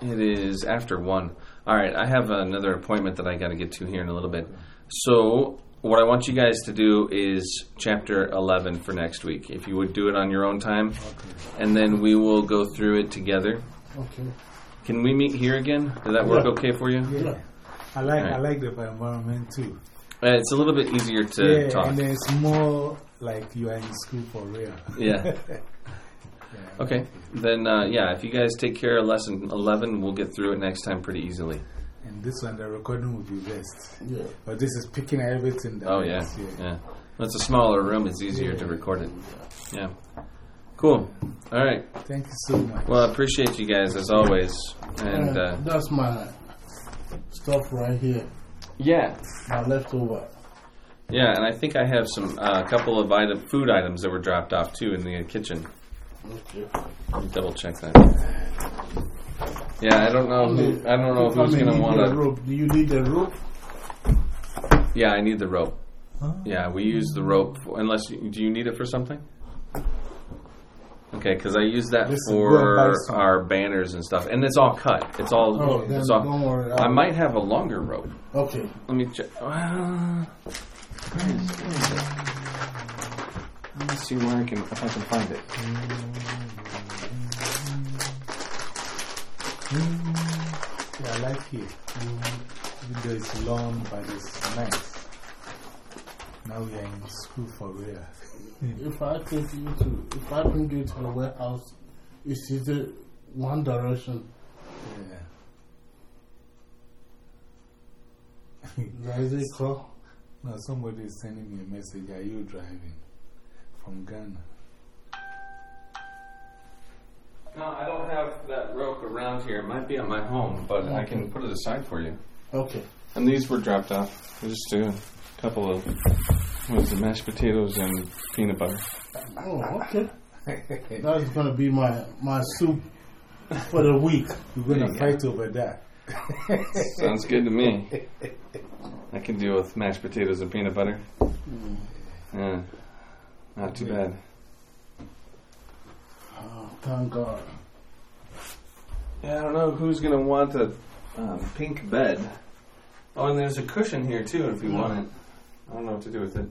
Speaker 1: It is after 1. All right, I have another appointment that I got to get to here in a little bit. So, what I want you guys to do is chapter 11 for next week. If you would do it on your own time, and then we will go through it together.
Speaker 3: Okay.
Speaker 1: Can we meet here again? Does that work okay for you?
Speaker 2: Yeah. I like, I like the environment too.
Speaker 1: Uh, it's a little bit easier to
Speaker 2: yeah,
Speaker 1: talk.
Speaker 2: and it's more like you are in school for real.
Speaker 1: Yeah.
Speaker 2: Yeah.
Speaker 1: Okay. Then, uh, yeah, if you guys take care of lesson 11, we'll get through it next time pretty easily.
Speaker 2: And this one, the recording will be best.
Speaker 3: Yeah.
Speaker 2: But this is picking everything that
Speaker 1: Oh, yeah.
Speaker 2: is,
Speaker 1: Yeah. Well, it's a smaller room, it's easier to record it. Yeah. Cool. All right.
Speaker 2: Thank you so much.
Speaker 1: Well, I appreciate you guys as always. And,
Speaker 3: Uh,
Speaker 1: uh,
Speaker 3: that's my stuff right here,
Speaker 1: yeah.
Speaker 3: my leftover.
Speaker 1: Yeah, and I think I have some, a couple of item, food items that were dropped off too in the kitchen. Double check that. Yeah, I don't know. Who, I don't know
Speaker 3: If
Speaker 1: who's going to want to.
Speaker 3: rope. Do you need the rope?
Speaker 1: Yeah, I need the rope.
Speaker 2: Huh?
Speaker 1: Yeah, we use the rope for, unless you, do you need it for something? Okay, because I use that
Speaker 2: Listen, go and buy
Speaker 1: for our banners and stuff, and it's all cut. It's all.
Speaker 3: Oh,
Speaker 1: it's all
Speaker 3: worry.
Speaker 1: I might have a longer rope.
Speaker 3: Okay.
Speaker 1: Let me check. Uh, where is- where is it? Let me see where I can if I can find it.
Speaker 2: Yeah, I like it. Even though it's long, but it's nice. Now we are in school for real.
Speaker 3: If I take you to, if I bring you to the warehouse, it's either one direction.
Speaker 2: Yeah.
Speaker 3: There is a call.
Speaker 2: Now somebody is sending me a message. Are you driving? From Ghana.
Speaker 1: No, I don't have that rope around here. It might be at my home, but I can put it aside for you.
Speaker 3: Okay.
Speaker 1: And these were dropped off. Just a couple of what was it, mashed potatoes and peanut butter.
Speaker 3: Oh, okay. That's gonna be my my soup for the week.
Speaker 2: We're going to fight over that.
Speaker 1: Sounds good to me. I can deal with mashed potatoes and peanut butter. Mm. Yeah, not too bad.
Speaker 3: Oh, thank God.
Speaker 1: Yeah, I don't know who's gonna want a um, pink bed. Oh, and there's a cushion here too if you want it. I don't know what to do with it.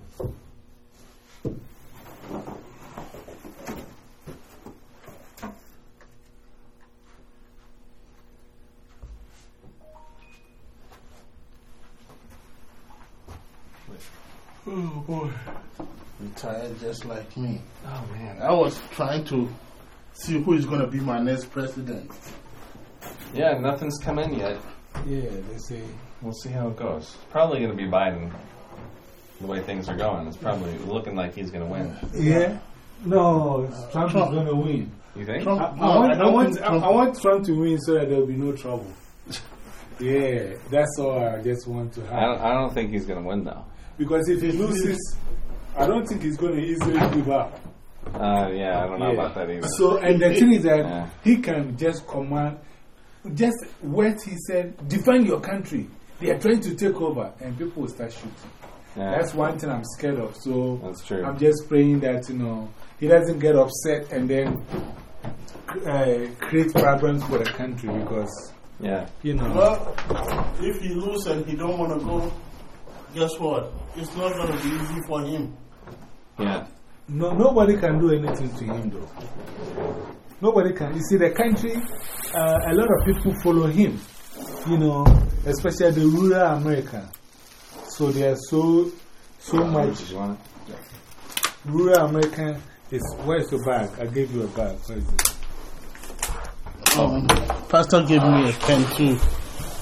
Speaker 3: Oh boy. You're just like me.
Speaker 1: Oh man.
Speaker 3: I was trying to see who is gonna be my next president.
Speaker 1: Yeah, nothing's come in yet.
Speaker 2: Yeah, they say.
Speaker 1: We'll see how it goes. Probably gonna be Biden. The way things are going, it's probably looking like he's gonna win.
Speaker 2: Yeah? No, Trump,
Speaker 3: Trump.
Speaker 2: is going to win.
Speaker 1: You think?
Speaker 3: Trump-
Speaker 2: I, I
Speaker 3: No,
Speaker 2: want,
Speaker 3: I
Speaker 2: I, want,
Speaker 3: Trump-
Speaker 2: I want Trump to win so that there will be no trouble. Yeah, that's all I just want to
Speaker 1: I
Speaker 2: have.
Speaker 1: don't, I don't think he's gonna win though.
Speaker 2: Because if he loses, I don't think he's going to easily give up.
Speaker 1: Uh, yeah, I don't know
Speaker 2: Yeah.
Speaker 1: about that either.
Speaker 2: So, and the thing is that
Speaker 1: Yeah.
Speaker 2: he can just command, just what he said, defend your country. They are trying to take over, and people will start shooting.
Speaker 1: Yeah,
Speaker 2: That's one thing I'm scared of. So,
Speaker 1: that's true.
Speaker 2: I'm just praying that, you know, he doesn't get upset and then uh, create problems for the country because,
Speaker 1: Yeah.
Speaker 2: you know.
Speaker 3: Well, if he lose and he don't want to go, guess what? It's not going to be easy for him.
Speaker 1: Yeah.
Speaker 2: No, nobody can do anything to him, though. Nobody can. You see, the country, uh, a lot of people follow him, you know, especially the rural America. So they are so, so much.
Speaker 1: Did you want
Speaker 2: Rural American is. Where's your bag? I gave you a bag. Where is it?
Speaker 3: Um, Pastor gave me a pen too.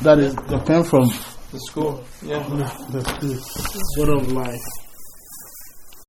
Speaker 3: That is the pen from
Speaker 1: The school. Yeah.
Speaker 3: the school. Word of life.